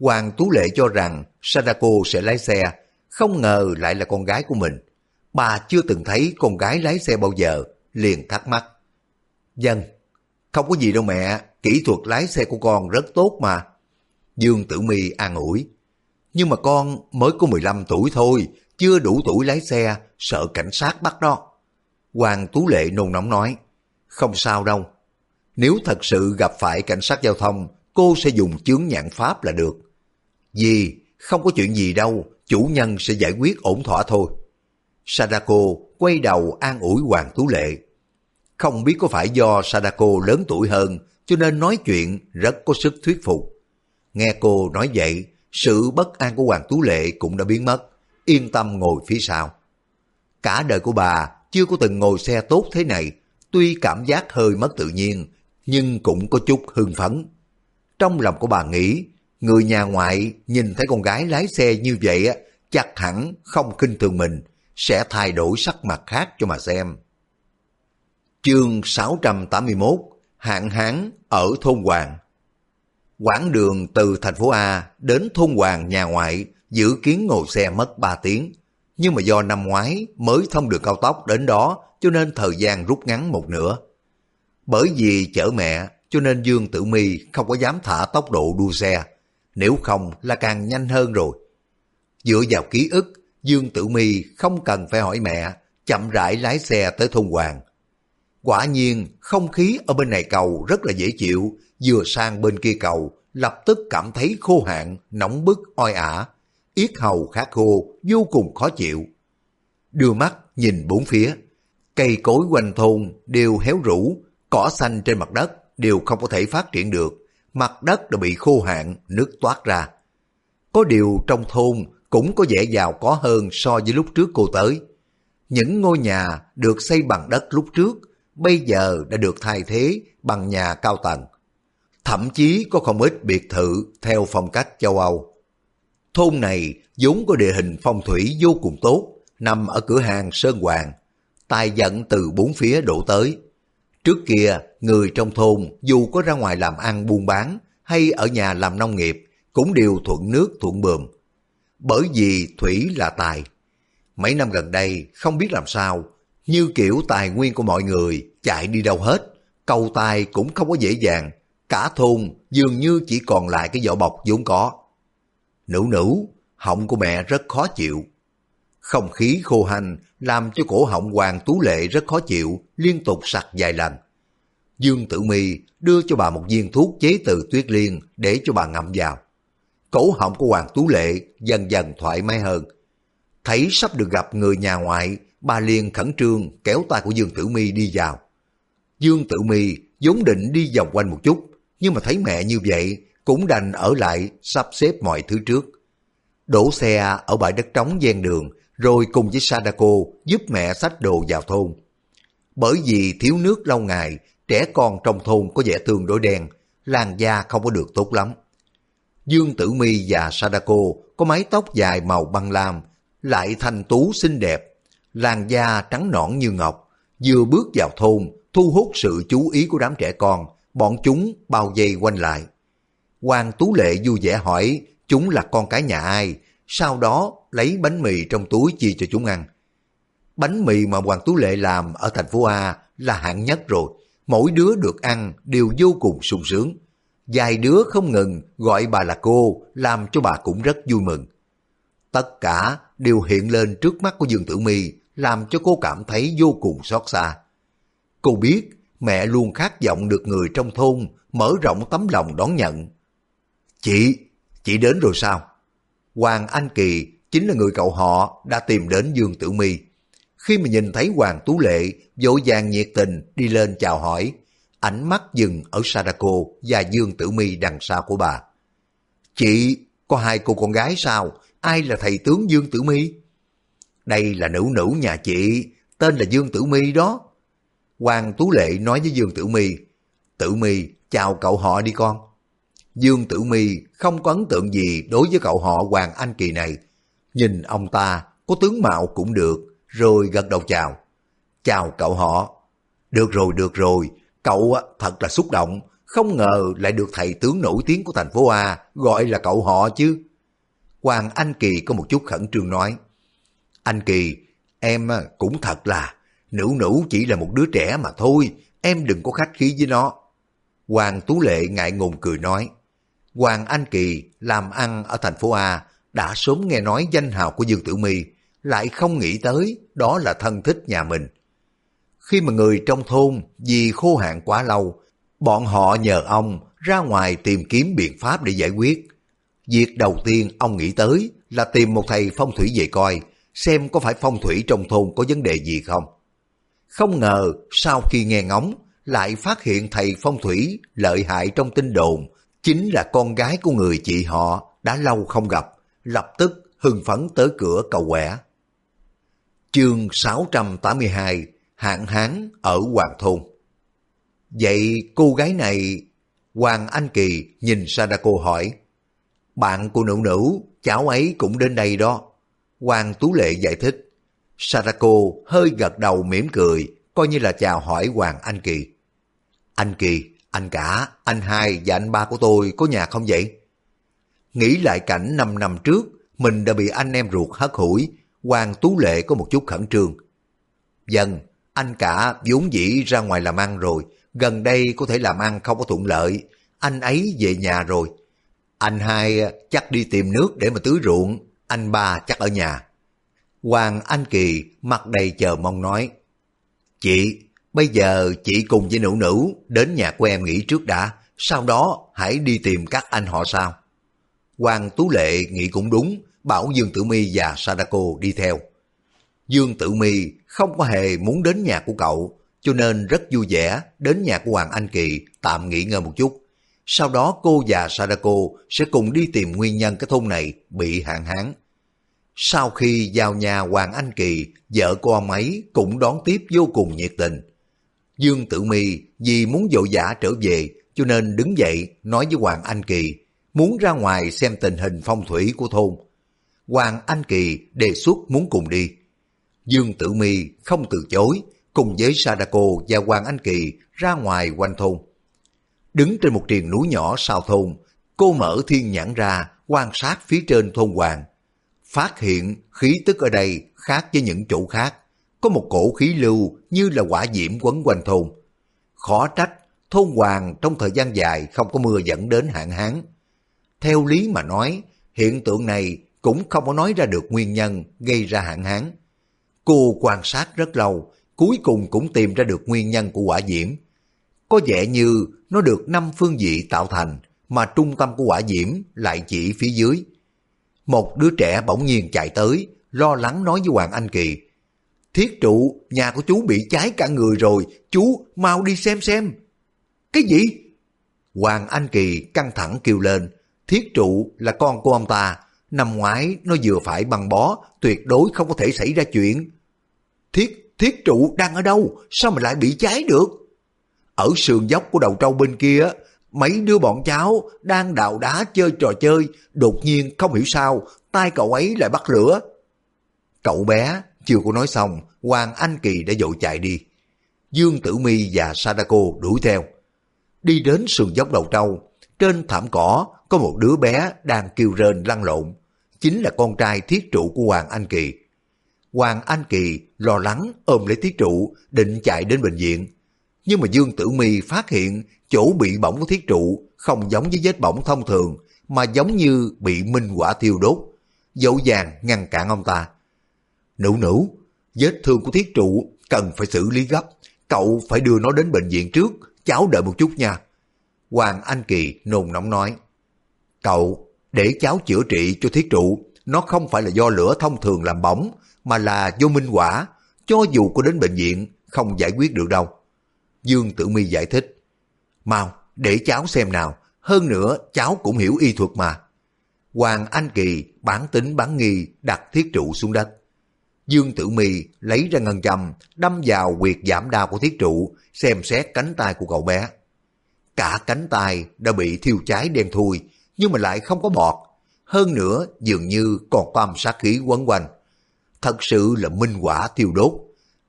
Hoàng Tú Lệ cho rằng Sadako sẽ lái xe, không ngờ lại là con gái của mình. Bà chưa từng thấy con gái lái xe bao giờ, liền thắc mắc. Dân, không có gì đâu mẹ, kỹ thuật lái xe của con rất tốt mà. Dương Tử My an ủi. Nhưng mà con mới có 15 tuổi thôi, chưa đủ tuổi lái xe, sợ cảnh sát bắt đó. Hoàng Tú Lệ nôn nóng nói, không sao đâu. Nếu thật sự gặp phải cảnh sát giao thông, cô sẽ dùng chướng nhãn pháp là được. gì không có chuyện gì đâu, chủ nhân sẽ giải quyết ổn thỏa thôi. Sadako quay đầu an ủi Hoàng Tú Lệ. Không biết có phải do Sadako lớn tuổi hơn cho nên nói chuyện rất có sức thuyết phục. Nghe cô nói vậy, sự bất an của Hoàng Tú Lệ cũng đã biến mất, yên tâm ngồi phía sau. Cả đời của bà chưa có từng ngồi xe tốt thế này, tuy cảm giác hơi mất tự nhiên, nhưng cũng có chút hưng phấn. Trong lòng của bà nghĩ, người nhà ngoại nhìn thấy con gái lái xe như vậy chắc hẳn không khinh thường mình, sẽ thay đổi sắc mặt khác cho mà xem. Chương 681 Hạn hán ở thôn Hoàng Quãng đường từ thành phố A đến thôn Hoàng nhà ngoại dự kiến ngồi xe mất 3 tiếng. Nhưng mà do năm ngoái mới thông đường cao tốc đến đó cho nên thời gian rút ngắn một nửa. Bởi vì chở mẹ cho nên Dương Tử My không có dám thả tốc độ đua xe. Nếu không là càng nhanh hơn rồi. Dựa vào ký ức, Dương Tử My không cần phải hỏi mẹ, chậm rãi lái xe tới thôn Hoàng Quả nhiên, không khí ở bên này cầu rất là dễ chịu, vừa sang bên kia cầu, lập tức cảm thấy khô hạn, nóng bức, oi ả, yết hầu khát khô, vô cùng khó chịu. Đưa mắt nhìn bốn phía, cây cối quanh thôn đều héo rũ, cỏ xanh trên mặt đất đều không có thể phát triển được, mặt đất đã bị khô hạn, nước toát ra. Có điều trong thôn cũng có vẻ giàu có hơn so với lúc trước cô tới. Những ngôi nhà được xây bằng đất lúc trước bây giờ đã được thay thế bằng nhà cao tầng. Thậm chí có không ít biệt thự theo phong cách châu Âu. Thôn này vốn có địa hình phong thủy vô cùng tốt, nằm ở cửa hàng Sơn Hoàng. Tài dẫn từ bốn phía đổ tới. Trước kia, người trong thôn dù có ra ngoài làm ăn buôn bán hay ở nhà làm nông nghiệp cũng đều thuận nước thuận bường. Bởi vì thủy là tài. Mấy năm gần đây không biết làm sao như kiểu tài nguyên của mọi người chạy đi đâu hết, cầu tài cũng không có dễ dàng, cả thôn dường như chỉ còn lại cái vỏ bọc vốn có. Nữ nữ, họng của mẹ rất khó chịu. Không khí khô hành làm cho cổ họng Hoàng Tú Lệ rất khó chịu, liên tục sặc vài lần. Dương Tử Mi đưa cho bà một viên thuốc chế từ tuyết liên để cho bà ngậm vào. Cổ họng của Hoàng Tú Lệ dần dần thoải mái hơn. Thấy sắp được gặp người nhà ngoại, bà liền khẩn trương kéo tay của Dương Tử Mi đi vào. Dương Tử Mi vốn định đi vòng quanh một chút, nhưng mà thấy mẹ như vậy cũng đành ở lại sắp xếp mọi thứ trước. Đổ xe ở bãi đất trống ven đường, rồi cùng với Sadako giúp mẹ xách đồ vào thôn. Bởi vì thiếu nước lâu ngày, trẻ con trong thôn có vẻ tương đối đen, làn da không có được tốt lắm. Dương Tử Mi và Sadako có mái tóc dài màu băng lam, lại thanh tú xinh đẹp, làn da trắng nõn như ngọc, vừa bước vào thôn, thu hút sự chú ý của đám trẻ con, bọn chúng bao vây quanh lại. Hoàng Tú Lệ vui vẻ hỏi chúng là con cái nhà ai, sau đó lấy bánh mì trong túi chia cho chúng ăn. Bánh mì mà Hoàng Tú Lệ làm ở thành phố A là hạng nhất rồi, mỗi đứa được ăn đều vô cùng sung sướng. Vài đứa không ngừng gọi bà là cô, làm cho bà cũng rất vui mừng. Tất cả đều hiện lên trước mắt của Dương Tử My, làm cho cô cảm thấy vô cùng xót xa. Cô biết mẹ luôn khát vọng được người trong thôn mở rộng tấm lòng đón nhận. Chị, chị đến rồi sao? Hoàng Anh Kỳ chính là người cậu họ đã tìm đến Dương Tử Mi. Khi mà nhìn thấy Hoàng Tú Lệ vội vàng nhiệt tình đi lên chào hỏi, ánh mắt dừng ở Sadako và Dương Tử Mi đằng sau của bà. Chị, có hai cô con gái sao? Ai là thầy tướng Dương Tử Mi? Đây là nữ nữ nhà chị, tên là Dương Tử Mi đó. Hoàng Tú Lệ nói với Dương Tử Mi, Tử Mi chào cậu họ đi con. Dương Tử Mi không có ấn tượng gì đối với cậu họ Hoàng Anh Kỳ này. Nhìn ông ta có tướng mạo cũng được, rồi gật đầu chào. Chào cậu họ. Được rồi, được rồi, cậu thật là xúc động, không ngờ lại được thầy tướng nổi tiếng của thành phố A gọi là cậu họ chứ. Hoàng Anh Kỳ có một chút khẩn trương nói. Anh Kỳ, em cũng thật là, nữ nữ chỉ là một đứa trẻ mà thôi, em đừng có khách khí với nó. Hoàng Tú Lệ ngại ngùng cười nói. Hoàng Anh Kỳ làm ăn ở thành phố A đã sớm nghe nói danh hào của Dương Tử My, lại không nghĩ tới đó là thân thích nhà mình. Khi mà người trong thôn vì khô hạn quá lâu, bọn họ nhờ ông ra ngoài tìm kiếm biện pháp để giải quyết. Việc đầu tiên ông nghĩ tới là tìm một thầy phong thủy về coi, xem có phải phong thủy trong thôn có vấn đề gì không. Không ngờ sau khi nghe ngóng, lại phát hiện thầy phong thủy lợi hại trong tin đồn, chính là con gái của người chị họ đã lâu không gặp, lập tức hưng phấn tới cửa cầu quẻ. Chương 682 Hạn hán ở Hoàng Thôn Vậy cô gái này... Hoàng Anh Kỳ nhìn Sadako hỏi Bạn của nữ nữ, cháu ấy cũng đến đây đó. Hoàng Tú Lệ giải thích. Sarako hơi gật đầu mỉm cười, coi như là chào hỏi Hoàng Anh Kỳ. Anh Kỳ, anh cả, anh hai và anh ba của tôi có nhà không vậy? Nghĩ lại cảnh 5 năm trước, mình đã bị anh em ruột hất hủi, Hoàng Tú Lệ có một chút khẩn trương. Dân, anh cả vốn dĩ ra ngoài làm ăn rồi, gần đây có thể làm ăn không có thuận lợi, anh ấy về nhà rồi. Anh hai chắc đi tìm nước để mà tưới ruộng, anh ba chắc ở nhà. Hoàng Anh Kỳ mặt đầy chờ mong nói, Chị, bây giờ chị cùng với nữ nữ đến nhà của em nghỉ trước đã, sau đó hãy đi tìm các anh họ sao. Hoàng Tú Lệ nghĩ cũng đúng, bảo Dương Tử Mi và Sadako đi theo. Dương Tử Mi không có hề muốn đến nhà của cậu, cho nên rất vui vẻ đến nhà của Hoàng Anh Kỳ tạm nghỉ ngơi một chút. Sau đó cô và Sadako sẽ cùng đi tìm nguyên nhân cái thôn này bị hạn hán. Sau khi vào nhà Hoàng Anh Kỳ, vợ của ông ấy cũng đón tiếp vô cùng nhiệt tình. Dương Tử Mi vì muốn vội vã trở về cho nên đứng dậy nói với Hoàng Anh Kỳ muốn ra ngoài xem tình hình phong thủy của thôn. Hoàng Anh Kỳ đề xuất muốn cùng đi. Dương Tử Mi không từ chối, cùng với Sadako và Hoàng Anh Kỳ ra ngoài quanh thôn. Đứng trên một triền núi nhỏ sau thôn, cô mở thiên nhãn ra quan sát phía trên thôn Hoàng. Phát hiện khí tức ở đây khác với những chỗ khác, có một cổ khí lưu như là quả diễm quấn quanh thôn. Khó trách, thôn Hoàng trong thời gian dài không có mưa dẫn đến hạn hán. Theo lý mà nói, hiện tượng này cũng không có nói ra được nguyên nhân gây ra hạn hán. Cô quan sát rất lâu, cuối cùng cũng tìm ra được nguyên nhân của quả diễm. Có vẻ như nó được năm phương vị tạo thành, mà trung tâm của quả diễm lại chỉ phía dưới. Một đứa trẻ bỗng nhiên chạy tới, lo lắng nói với Hoàng Anh Kỳ. Thiết trụ, nhà của chú bị cháy cả người rồi, chú mau đi xem xem. Cái gì? Hoàng Anh Kỳ căng thẳng kêu lên, thiết trụ là con của ông ta, năm ngoái nó vừa phải băng bó, tuyệt đối không có thể xảy ra chuyện. Thiết, thiết trụ đang ở đâu, sao mà lại bị cháy được? Ở sườn dốc của đầu trâu bên kia, mấy đứa bọn cháu đang đào đá chơi trò chơi, đột nhiên không hiểu sao, tay cậu ấy lại bắt lửa. Cậu bé chưa có nói xong, Hoàng Anh Kỳ đã dội chạy đi. Dương Tử Mi và Sadako đuổi theo. Đi đến sườn dốc đầu trâu, trên thảm cỏ có một đứa bé đang kêu rên lăn lộn. chính là con trai thiết trụ của Hoàng Anh Kỳ. Hoàng Anh Kỳ lo lắng ôm lấy thiết trụ định chạy đến bệnh viện. Nhưng mà Dương Tử Mi phát hiện chỗ bị bỏng của thiết trụ không giống với vết bỏng thông thường mà giống như bị minh quả thiêu đốt. Dẫu dàng ngăn cản ông ta. Nữ nữ, vết thương của thiết trụ cần phải xử lý gấp. Cậu phải đưa nó đến bệnh viện trước, cháu đợi một chút nha. Hoàng Anh Kỳ nôn nóng nói. Cậu, để cháu chữa trị cho thiết trụ, nó không phải là do lửa thông thường làm bỏng, mà là do minh quả. Cho dù có đến bệnh viện, không giải quyết được đâu. Dương Tử Mi giải thích. Mau, để cháu xem nào. Hơn nữa, cháu cũng hiểu y thuật mà. Hoàng Anh Kỳ bản tính bán nghi đặt thiết trụ xuống đất. Dương Tử Mi lấy ra ngân châm, đâm vào quyệt giảm đau của thiết trụ, xem xét cánh tay của cậu bé. Cả cánh tay đã bị thiêu cháy đen thui, nhưng mà lại không có bọt. Hơn nữa, dường như còn có âm sát khí quấn quanh. Thật sự là minh quả thiêu đốt.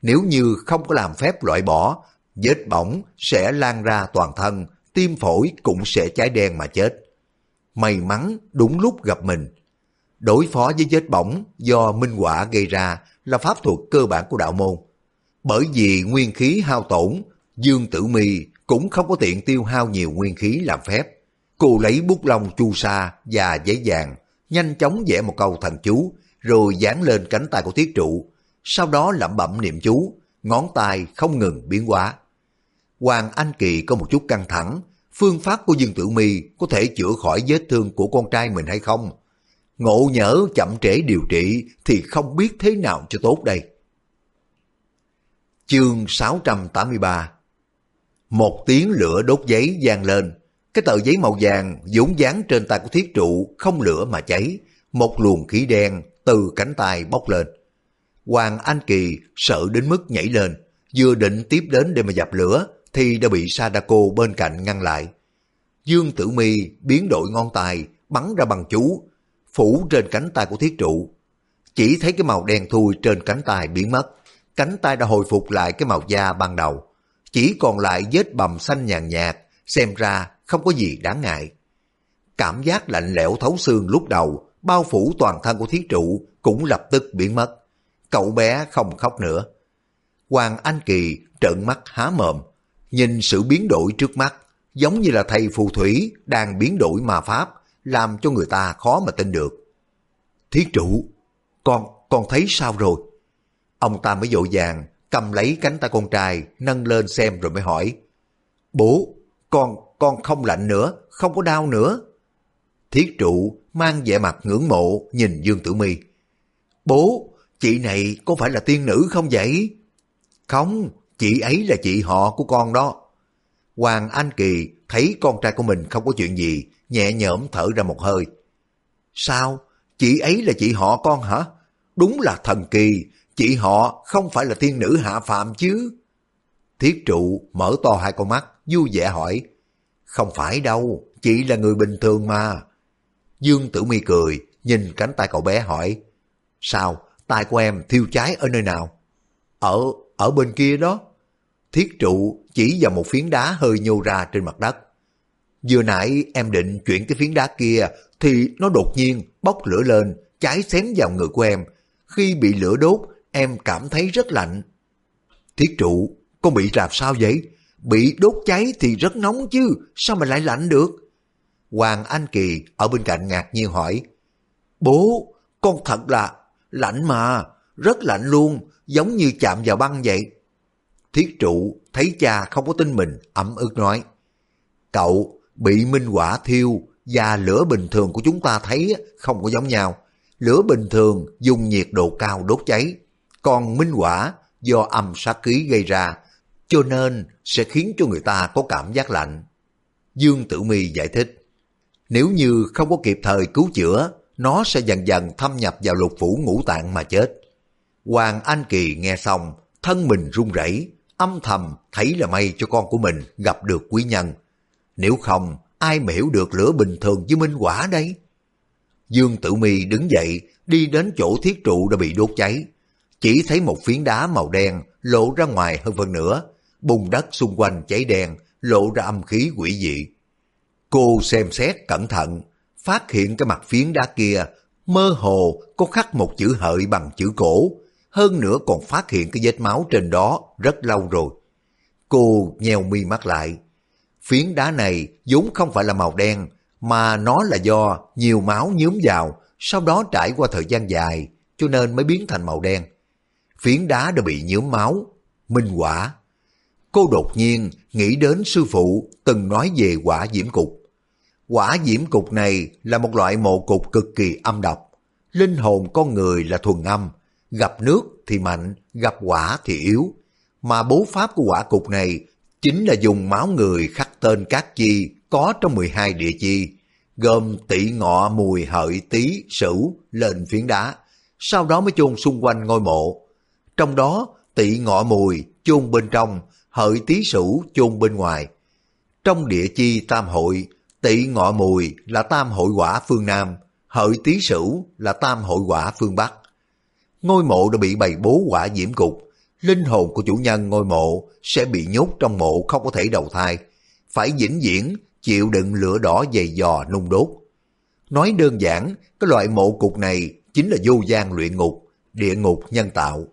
Nếu như không có làm phép loại bỏ, vết bỏng sẽ lan ra toàn thân, tim phổi cũng sẽ cháy đen mà chết. May mắn đúng lúc gặp mình. Đối phó với vết bỏng do minh quả gây ra là pháp thuật cơ bản của đạo môn. Bởi vì nguyên khí hao tổn, Dương Tử Mi cũng không có tiện tiêu hao nhiều nguyên khí làm phép. Cô lấy bút lông chu sa và giấy vàng, nhanh chóng vẽ một câu thần chú, rồi dán lên cánh tay của thiết trụ. Sau đó lẩm bẩm niệm chú, ngón tay không ngừng biến hóa. Hoàng Anh Kỳ có một chút căng thẳng, phương pháp của Dương Tử Mi có thể chữa khỏi vết thương của con trai mình hay không? Ngộ nhỡ chậm trễ điều trị thì không biết thế nào cho tốt đây. Chương 683 Một tiếng lửa đốt giấy gian lên, cái tờ giấy màu vàng dũng dán trên tay của thiết trụ không lửa mà cháy, một luồng khí đen từ cánh tay bốc lên. Hoàng Anh Kỳ sợ đến mức nhảy lên, vừa định tiếp đến để mà dập lửa thì đã bị Sadako bên cạnh ngăn lại. Dương Tử Mi biến đổi ngón tay, bắn ra bằng chú, phủ trên cánh tay của thiết trụ. Chỉ thấy cái màu đen thui trên cánh tay biến mất, cánh tay đã hồi phục lại cái màu da ban đầu. Chỉ còn lại vết bầm xanh nhàn nhạt, xem ra không có gì đáng ngại. Cảm giác lạnh lẽo thấu xương lúc đầu, bao phủ toàn thân của thiết trụ cũng lập tức biến mất. Cậu bé không khóc nữa. Hoàng Anh Kỳ trợn mắt há mồm, nhìn sự biến đổi trước mắt, giống như là thầy phù thủy đang biến đổi ma pháp, làm cho người ta khó mà tin được. Thiết trụ, con, con thấy sao rồi? Ông ta mới dội vàng, cầm lấy cánh tay con trai, nâng lên xem rồi mới hỏi. Bố, con, con không lạnh nữa, không có đau nữa. Thiết trụ mang vẻ mặt ngưỡng mộ nhìn Dương Tử Mi. Bố, chị này có phải là tiên nữ không vậy? Không, chị ấy là chị họ của con đó. Hoàng Anh Kỳ thấy con trai của mình không có chuyện gì, nhẹ nhõm thở ra một hơi. Sao? Chị ấy là chị họ con hả? Đúng là thần kỳ, chị họ không phải là tiên nữ hạ phạm chứ. Thiết trụ mở to hai con mắt, vui vẻ hỏi. Không phải đâu, chị là người bình thường mà. Dương Tử Mi cười, nhìn cánh tay cậu bé hỏi. Sao, tay của em thiêu cháy ở nơi nào? Ở, ở bên kia đó. Thiết trụ chỉ vào một phiến đá hơi nhô ra trên mặt đất. Vừa nãy em định chuyển cái phiến đá kia thì nó đột nhiên bốc lửa lên, cháy xém vào người của em. Khi bị lửa đốt, em cảm thấy rất lạnh. Thiết trụ, con bị làm sao vậy? Bị đốt cháy thì rất nóng chứ, sao mà lại lạnh được? Hoàng Anh Kỳ ở bên cạnh ngạc nhiên hỏi. Bố, con thật là lạnh mà, rất lạnh luôn, giống như chạm vào băng vậy. Thiết trụ thấy cha không có tin mình, ẩm ức nói. Cậu bị minh quả thiêu và lửa bình thường của chúng ta thấy không có giống nhau. Lửa bình thường dùng nhiệt độ cao đốt cháy, còn minh quả do âm sát khí gây ra, cho nên sẽ khiến cho người ta có cảm giác lạnh. Dương Tử Mi giải thích, nếu như không có kịp thời cứu chữa, nó sẽ dần dần thâm nhập vào lục phủ ngũ tạng mà chết. Hoàng Anh Kỳ nghe xong, thân mình run rẩy, âm thầm thấy là may cho con của mình gặp được quý nhân. Nếu không, ai mà hiểu được lửa bình thường với minh quả đây? Dương Tử Mi đứng dậy, đi đến chỗ thiết trụ đã bị đốt cháy. Chỉ thấy một phiến đá màu đen lộ ra ngoài hơn phần nữa, bùn đất xung quanh cháy đen, lộ ra âm khí quỷ dị. Cô xem xét cẩn thận, phát hiện cái mặt phiến đá kia mơ hồ có khắc một chữ hợi bằng chữ cổ, hơn nữa còn phát hiện cái vết máu trên đó rất lâu rồi. Cô nheo mi mắt lại. Phiến đá này vốn không phải là màu đen, mà nó là do nhiều máu nhúm vào, sau đó trải qua thời gian dài, cho nên mới biến thành màu đen. Phiến đá đã bị nhúm máu, minh quả. Cô đột nhiên nghĩ đến sư phụ từng nói về quả diễm cục. Quả diễm cục này là một loại mộ cục cực kỳ âm độc. Linh hồn con người là thuần âm, gặp nước thì mạnh, gặp quả thì yếu. Mà bố pháp của quả cục này chính là dùng máu người khắc tên các chi có trong 12 địa chi, gồm tỵ ngọ mùi hợi tý sửu lên phiến đá, sau đó mới chôn xung quanh ngôi mộ. Trong đó tỵ ngọ mùi chôn bên trong, hợi tý sửu chôn bên ngoài. Trong địa chi tam hội, tỵ ngọ mùi là tam hội quả phương Nam, hợi tý sửu là tam hội quả phương Bắc. Ngôi mộ đã bị bày bố quả diễm cục, linh hồn của chủ nhân ngôi mộ sẽ bị nhốt trong mộ không có thể đầu thai, phải vĩnh viễn chịu đựng lửa đỏ dày dò nung đốt. Nói đơn giản, cái loại mộ cục này chính là vô gian luyện ngục, địa ngục nhân tạo.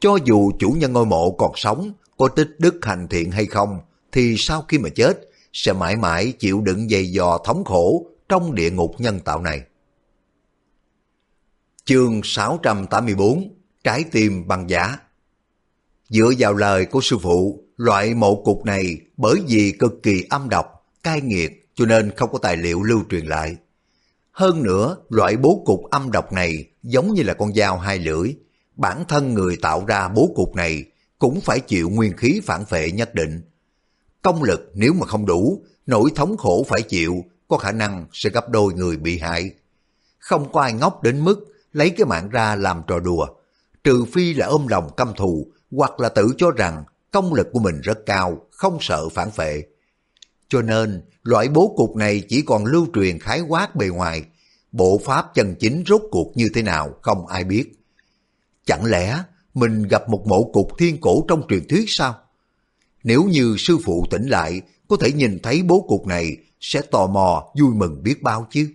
Cho dù chủ nhân ngôi mộ còn sống, có tích đức hành thiện hay không, thì sau khi mà chết, sẽ mãi mãi chịu đựng dày dò thống khổ trong địa ngục nhân tạo này. Chương 684 Trái tim bằng giả Dựa vào lời của sư phụ, loại mộ cục này bởi vì cực kỳ âm độc, cai nghiệt cho nên không có tài liệu lưu truyền lại. Hơn nữa, loại bố cục âm độc này giống như là con dao hai lưỡi. Bản thân người tạo ra bố cục này cũng phải chịu nguyên khí phản vệ nhất định. Công lực nếu mà không đủ, nỗi thống khổ phải chịu có khả năng sẽ gấp đôi người bị hại. Không có ai ngốc đến mức lấy cái mạng ra làm trò đùa, trừ phi là ôm lòng căm thù hoặc là tự cho rằng công lực của mình rất cao, không sợ phản phệ. Cho nên, loại bố cục này chỉ còn lưu truyền khái quát bề ngoài, bộ pháp chân chính rốt cuộc như thế nào không ai biết. Chẳng lẽ mình gặp một mộ cục thiên cổ trong truyền thuyết sao? Nếu như sư phụ tỉnh lại, có thể nhìn thấy bố cục này sẽ tò mò vui mừng biết bao chứ.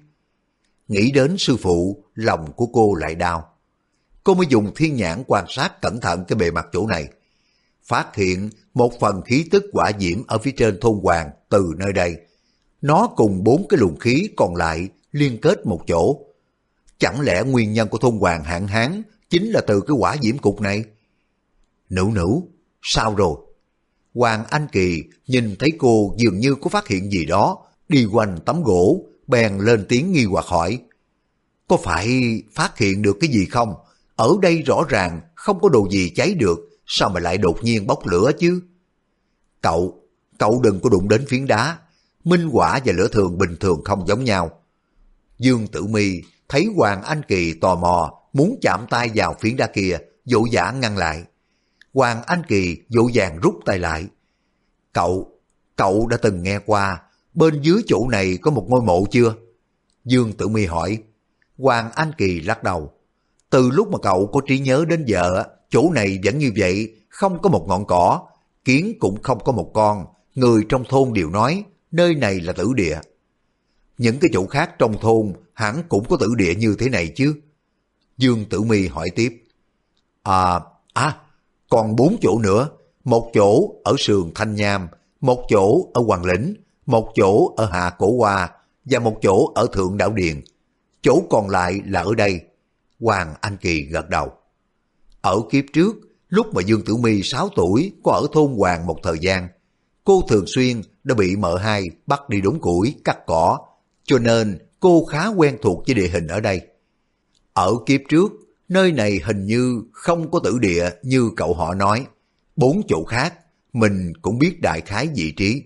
Nghĩ đến sư phụ, lòng của cô lại đau. Cô mới dùng thiên nhãn quan sát cẩn thận cái bề mặt chỗ này. Phát hiện một phần khí tức quả diễm ở phía trên thôn hoàng từ nơi đây. Nó cùng bốn cái luồng khí còn lại liên kết một chỗ. Chẳng lẽ nguyên nhân của thôn hoàng hạn hán chính là từ cái quả diễm cục này? Nữ nữ, sao rồi? Hoàng Anh Kỳ nhìn thấy cô dường như có phát hiện gì đó, đi quanh tấm gỗ, bèn lên tiếng nghi hoặc hỏi. Có phải phát hiện được cái gì không? Ở đây rõ ràng không có đồ gì cháy được, sao mà lại đột nhiên bốc lửa chứ? Cậu, cậu đừng có đụng đến phiến đá. Minh quả và lửa thường bình thường không giống nhau. Dương Tử Mi thấy Hoàng Anh Kỳ tò mò, muốn chạm tay vào phiến đá kia, dỗ dã ngăn lại. Hoàng Anh Kỳ dỗ dàng rút tay lại. Cậu, cậu đã từng nghe qua, bên dưới chỗ này có một ngôi mộ chưa? Dương Tử Mi hỏi. Hoàng Anh Kỳ lắc đầu. Từ lúc mà cậu có trí nhớ đến giờ, chỗ này vẫn như vậy, không có một ngọn cỏ, kiến cũng không có một con, người trong thôn đều nói nơi này là tử địa. Những cái chỗ khác trong thôn hẳn cũng có tử địa như thế này chứ. Dương Tử Mi hỏi tiếp. À, à, còn bốn chỗ nữa, một chỗ ở sườn Thanh Nham, một chỗ ở Hoàng Lĩnh, một chỗ ở Hạ Cổ Hoa và một chỗ ở Thượng đạo Điền. Chỗ còn lại là ở đây. Hoàng Anh Kỳ gật đầu. Ở kiếp trước, lúc mà Dương Tử Mi 6 tuổi có ở thôn Hoàng một thời gian, cô thường xuyên đã bị mợ hai bắt đi đốn củi, cắt cỏ, cho nên cô khá quen thuộc với địa hình ở đây. Ở kiếp trước, nơi này hình như không có tử địa như cậu họ nói. Bốn chỗ khác, mình cũng biết đại khái vị trí.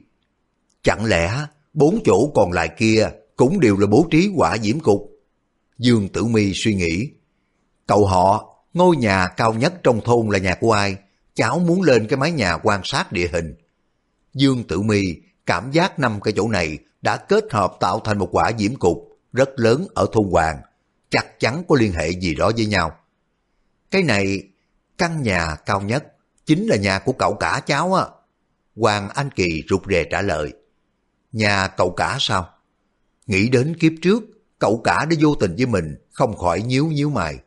Chẳng lẽ bốn chỗ còn lại kia cũng đều là bố trí quả diễm cục? Dương Tử Mi suy nghĩ. Cậu họ, ngôi nhà cao nhất trong thôn là nhà của ai? Cháu muốn lên cái mái nhà quan sát địa hình. Dương Tử Mi cảm giác năm cái chỗ này đã kết hợp tạo thành một quả diễm cục rất lớn ở thôn Hoàng, chắc chắn có liên hệ gì đó với nhau. Cái này, căn nhà cao nhất, chính là nhà của cậu cả cháu á. Hoàng Anh Kỳ rụt rè trả lời. Nhà cậu cả sao? Nghĩ đến kiếp trước, cậu cả đã vô tình với mình, không khỏi nhíu nhíu mày.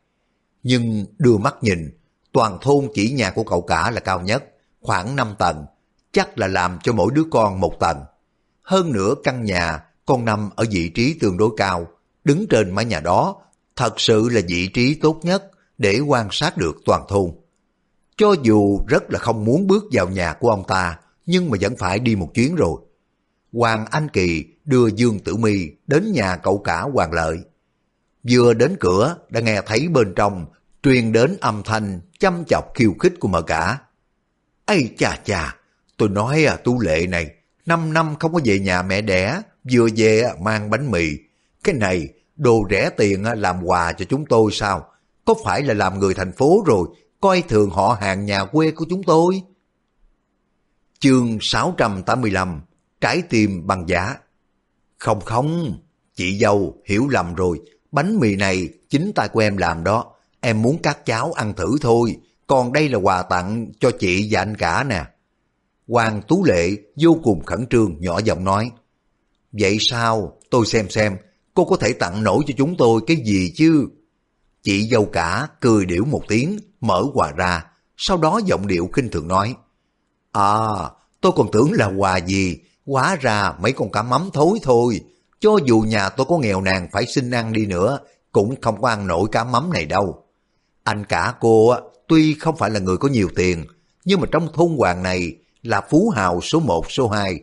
Nhưng đưa mắt nhìn, toàn thôn chỉ nhà của cậu cả là cao nhất, khoảng 5 tầng, chắc là làm cho mỗi đứa con một tầng. Hơn nữa căn nhà con nằm ở vị trí tương đối cao, đứng trên mái nhà đó, thật sự là vị trí tốt nhất để quan sát được toàn thôn. Cho dù rất là không muốn bước vào nhà của ông ta, nhưng mà vẫn phải đi một chuyến rồi. Hoàng Anh Kỳ đưa Dương Tử Mi đến nhà cậu cả Hoàng Lợi. Vừa đến cửa đã nghe thấy bên trong truyền đến âm thanh chăm chọc khiêu khích của mợ cả. Ây chà chà, tôi nói à tu lệ này, năm năm không có về nhà mẹ đẻ, vừa về à, mang bánh mì. Cái này, đồ rẻ tiền à, làm quà cho chúng tôi sao? Có phải là làm người thành phố rồi, coi thường họ hàng nhà quê của chúng tôi? Chương 685 Trái tim bằng giá Không không, chị dâu hiểu lầm rồi, bánh mì này chính tay của em làm đó, em muốn các cháu ăn thử thôi, còn đây là quà tặng cho chị và anh cả nè. Hoàng Tú Lệ vô cùng khẩn trương nhỏ giọng nói, Vậy sao, tôi xem xem, cô có thể tặng nổi cho chúng tôi cái gì chứ? Chị dâu cả cười điểu một tiếng, mở quà ra, sau đó giọng điệu khinh thường nói, À, tôi còn tưởng là quà gì, quá ra mấy con cá mắm thối thôi. Cho dù nhà tôi có nghèo nàn phải xin ăn đi nữa, cũng không có ăn nổi cá mắm này đâu. Anh cả cô tuy không phải là người có nhiều tiền, nhưng mà trong thôn hoàng này là phú hào số 1, số 2.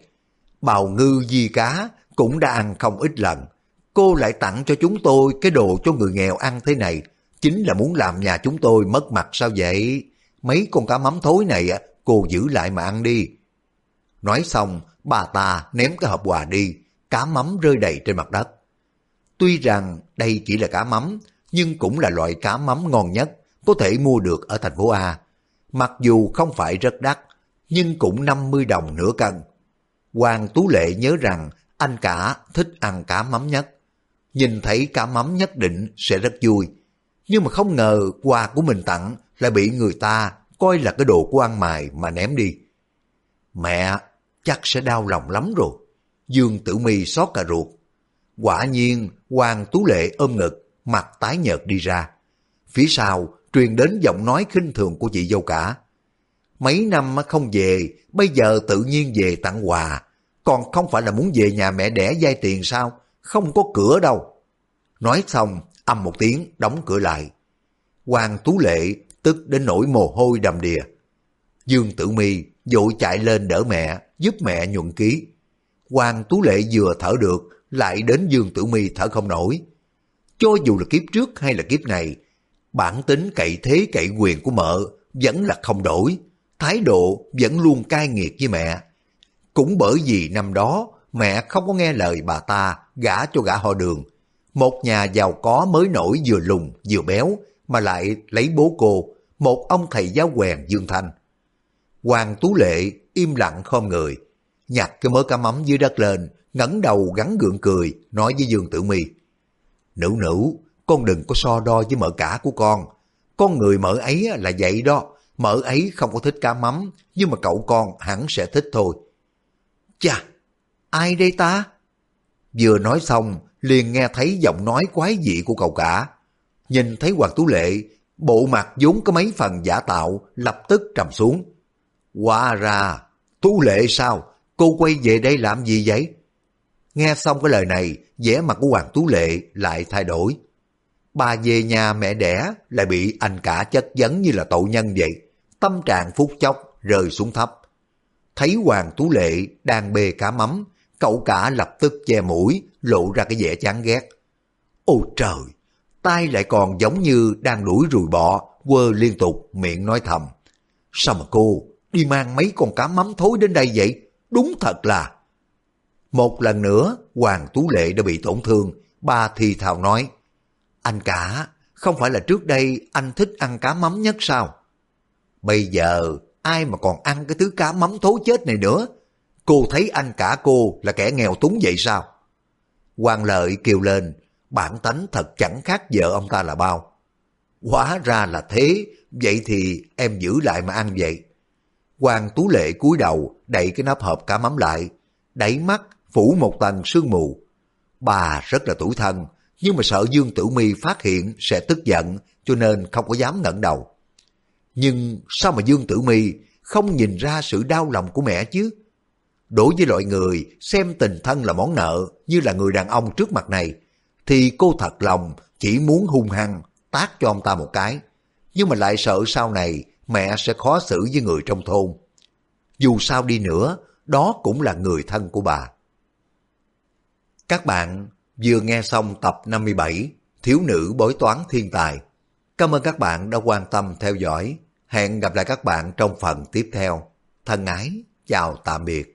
Bào ngư di cá cũng đã ăn không ít lần. Cô lại tặng cho chúng tôi cái đồ cho người nghèo ăn thế này, chính là muốn làm nhà chúng tôi mất mặt sao vậy? Mấy con cá mắm thối này cô giữ lại mà ăn đi. Nói xong, bà ta ném cái hộp quà đi, cá mắm rơi đầy trên mặt đất. Tuy rằng đây chỉ là cá mắm, nhưng cũng là loại cá mắm ngon nhất có thể mua được ở thành phố A. Mặc dù không phải rất đắt, nhưng cũng 50 đồng nửa cân. Hoàng Tú Lệ nhớ rằng anh cả thích ăn cá mắm nhất. Nhìn thấy cá mắm nhất định sẽ rất vui. Nhưng mà không ngờ quà của mình tặng lại bị người ta coi là cái đồ của ăn mài mà ném đi. Mẹ chắc sẽ đau lòng lắm rồi. Dương Tử Mi xót cả ruột. Quả nhiên Hoàng Tú Lệ ôm ngực, mặt tái nhợt đi ra. Phía sau truyền đến giọng nói khinh thường của chị dâu cả. Mấy năm không về, bây giờ tự nhiên về tặng quà. Còn không phải là muốn về nhà mẹ đẻ dai tiền sao? Không có cửa đâu. Nói xong, âm một tiếng, đóng cửa lại. Hoàng Tú Lệ tức đến nỗi mồ hôi đầm đìa. Dương Tử Mi vội chạy lên đỡ mẹ, giúp mẹ nhuận ký. Hoàng Tú Lệ vừa thở được, lại đến Dương Tử Mi thở không nổi. Cho dù là kiếp trước hay là kiếp này, bản tính cậy thế cậy quyền của mợ vẫn là không đổi, thái độ vẫn luôn cai nghiệt với mẹ. Cũng bởi vì năm đó mẹ không có nghe lời bà ta gả cho gã họ đường. Một nhà giàu có mới nổi vừa lùn vừa béo mà lại lấy bố cô, một ông thầy giáo quèn Dương Thanh. Hoàng Tú Lệ im lặng khom người, nhặt cái mớ cá mắm dưới đất lên, ngẩng đầu gắn gượng cười, nói với Dương Tử Mi: Nữ nữ, con đừng có so đo với mợ cả của con. Con người mợ ấy là vậy đó, mợ ấy không có thích cá mắm, nhưng mà cậu con hẳn sẽ thích thôi. Chà, ai đây ta? Vừa nói xong, liền nghe thấy giọng nói quái dị của cậu cả. Nhìn thấy Hoàng Tú Lệ, bộ mặt vốn có mấy phần giả tạo, lập tức trầm xuống. Quả ra, Tú Lệ sao? Cô quay về đây làm gì vậy? Nghe xong cái lời này, vẻ mặt của Hoàng Tú Lệ lại thay đổi. Bà về nhà mẹ đẻ lại bị anh cả chất vấn như là tội nhân vậy. Tâm trạng phút chốc rơi xuống thấp. Thấy Hoàng Tú Lệ đang bê cá mắm, cậu cả lập tức che mũi, lộ ra cái vẻ chán ghét. Ôi trời, tay lại còn giống như đang đuổi rùi bọ, quơ liên tục, miệng nói thầm. Sao mà cô đi mang mấy con cá mắm thối đến đây vậy? Đúng thật là... Một lần nữa, Hoàng Tú Lệ đã bị tổn thương, ba thì thào nói, anh cả, không phải là trước đây anh thích ăn cá mắm nhất sao? Bây giờ, ai mà còn ăn cái thứ cá mắm thối chết này nữa? Cô thấy anh cả cô là kẻ nghèo túng vậy sao? Hoàng lợi kêu lên, bản tánh thật chẳng khác vợ ông ta là bao. Hóa ra là thế, vậy thì em giữ lại mà ăn vậy. Hoàng Tú Lệ cúi đầu đẩy cái nắp hộp cá mắm lại, đẩy mắt phủ một tầng sương mù. Bà rất là tủi thân, nhưng mà sợ Dương Tử Mi phát hiện sẽ tức giận cho nên không có dám ngẩng đầu. Nhưng sao mà Dương Tử Mi không nhìn ra sự đau lòng của mẹ chứ? Đối với loại người xem tình thân là món nợ như là người đàn ông trước mặt này, thì cô thật lòng chỉ muốn hung hăng tát cho ông ta một cái, nhưng mà lại sợ sau này mẹ sẽ khó xử với người trong thôn. Dù sao đi nữa, đó cũng là người thân của bà. Các bạn vừa nghe xong tập 57 Thiếu nữ bói toán thiên tài. Cảm ơn các bạn đã quan tâm theo dõi. Hẹn gặp lại các bạn trong phần tiếp theo. Thân ái, chào tạm biệt.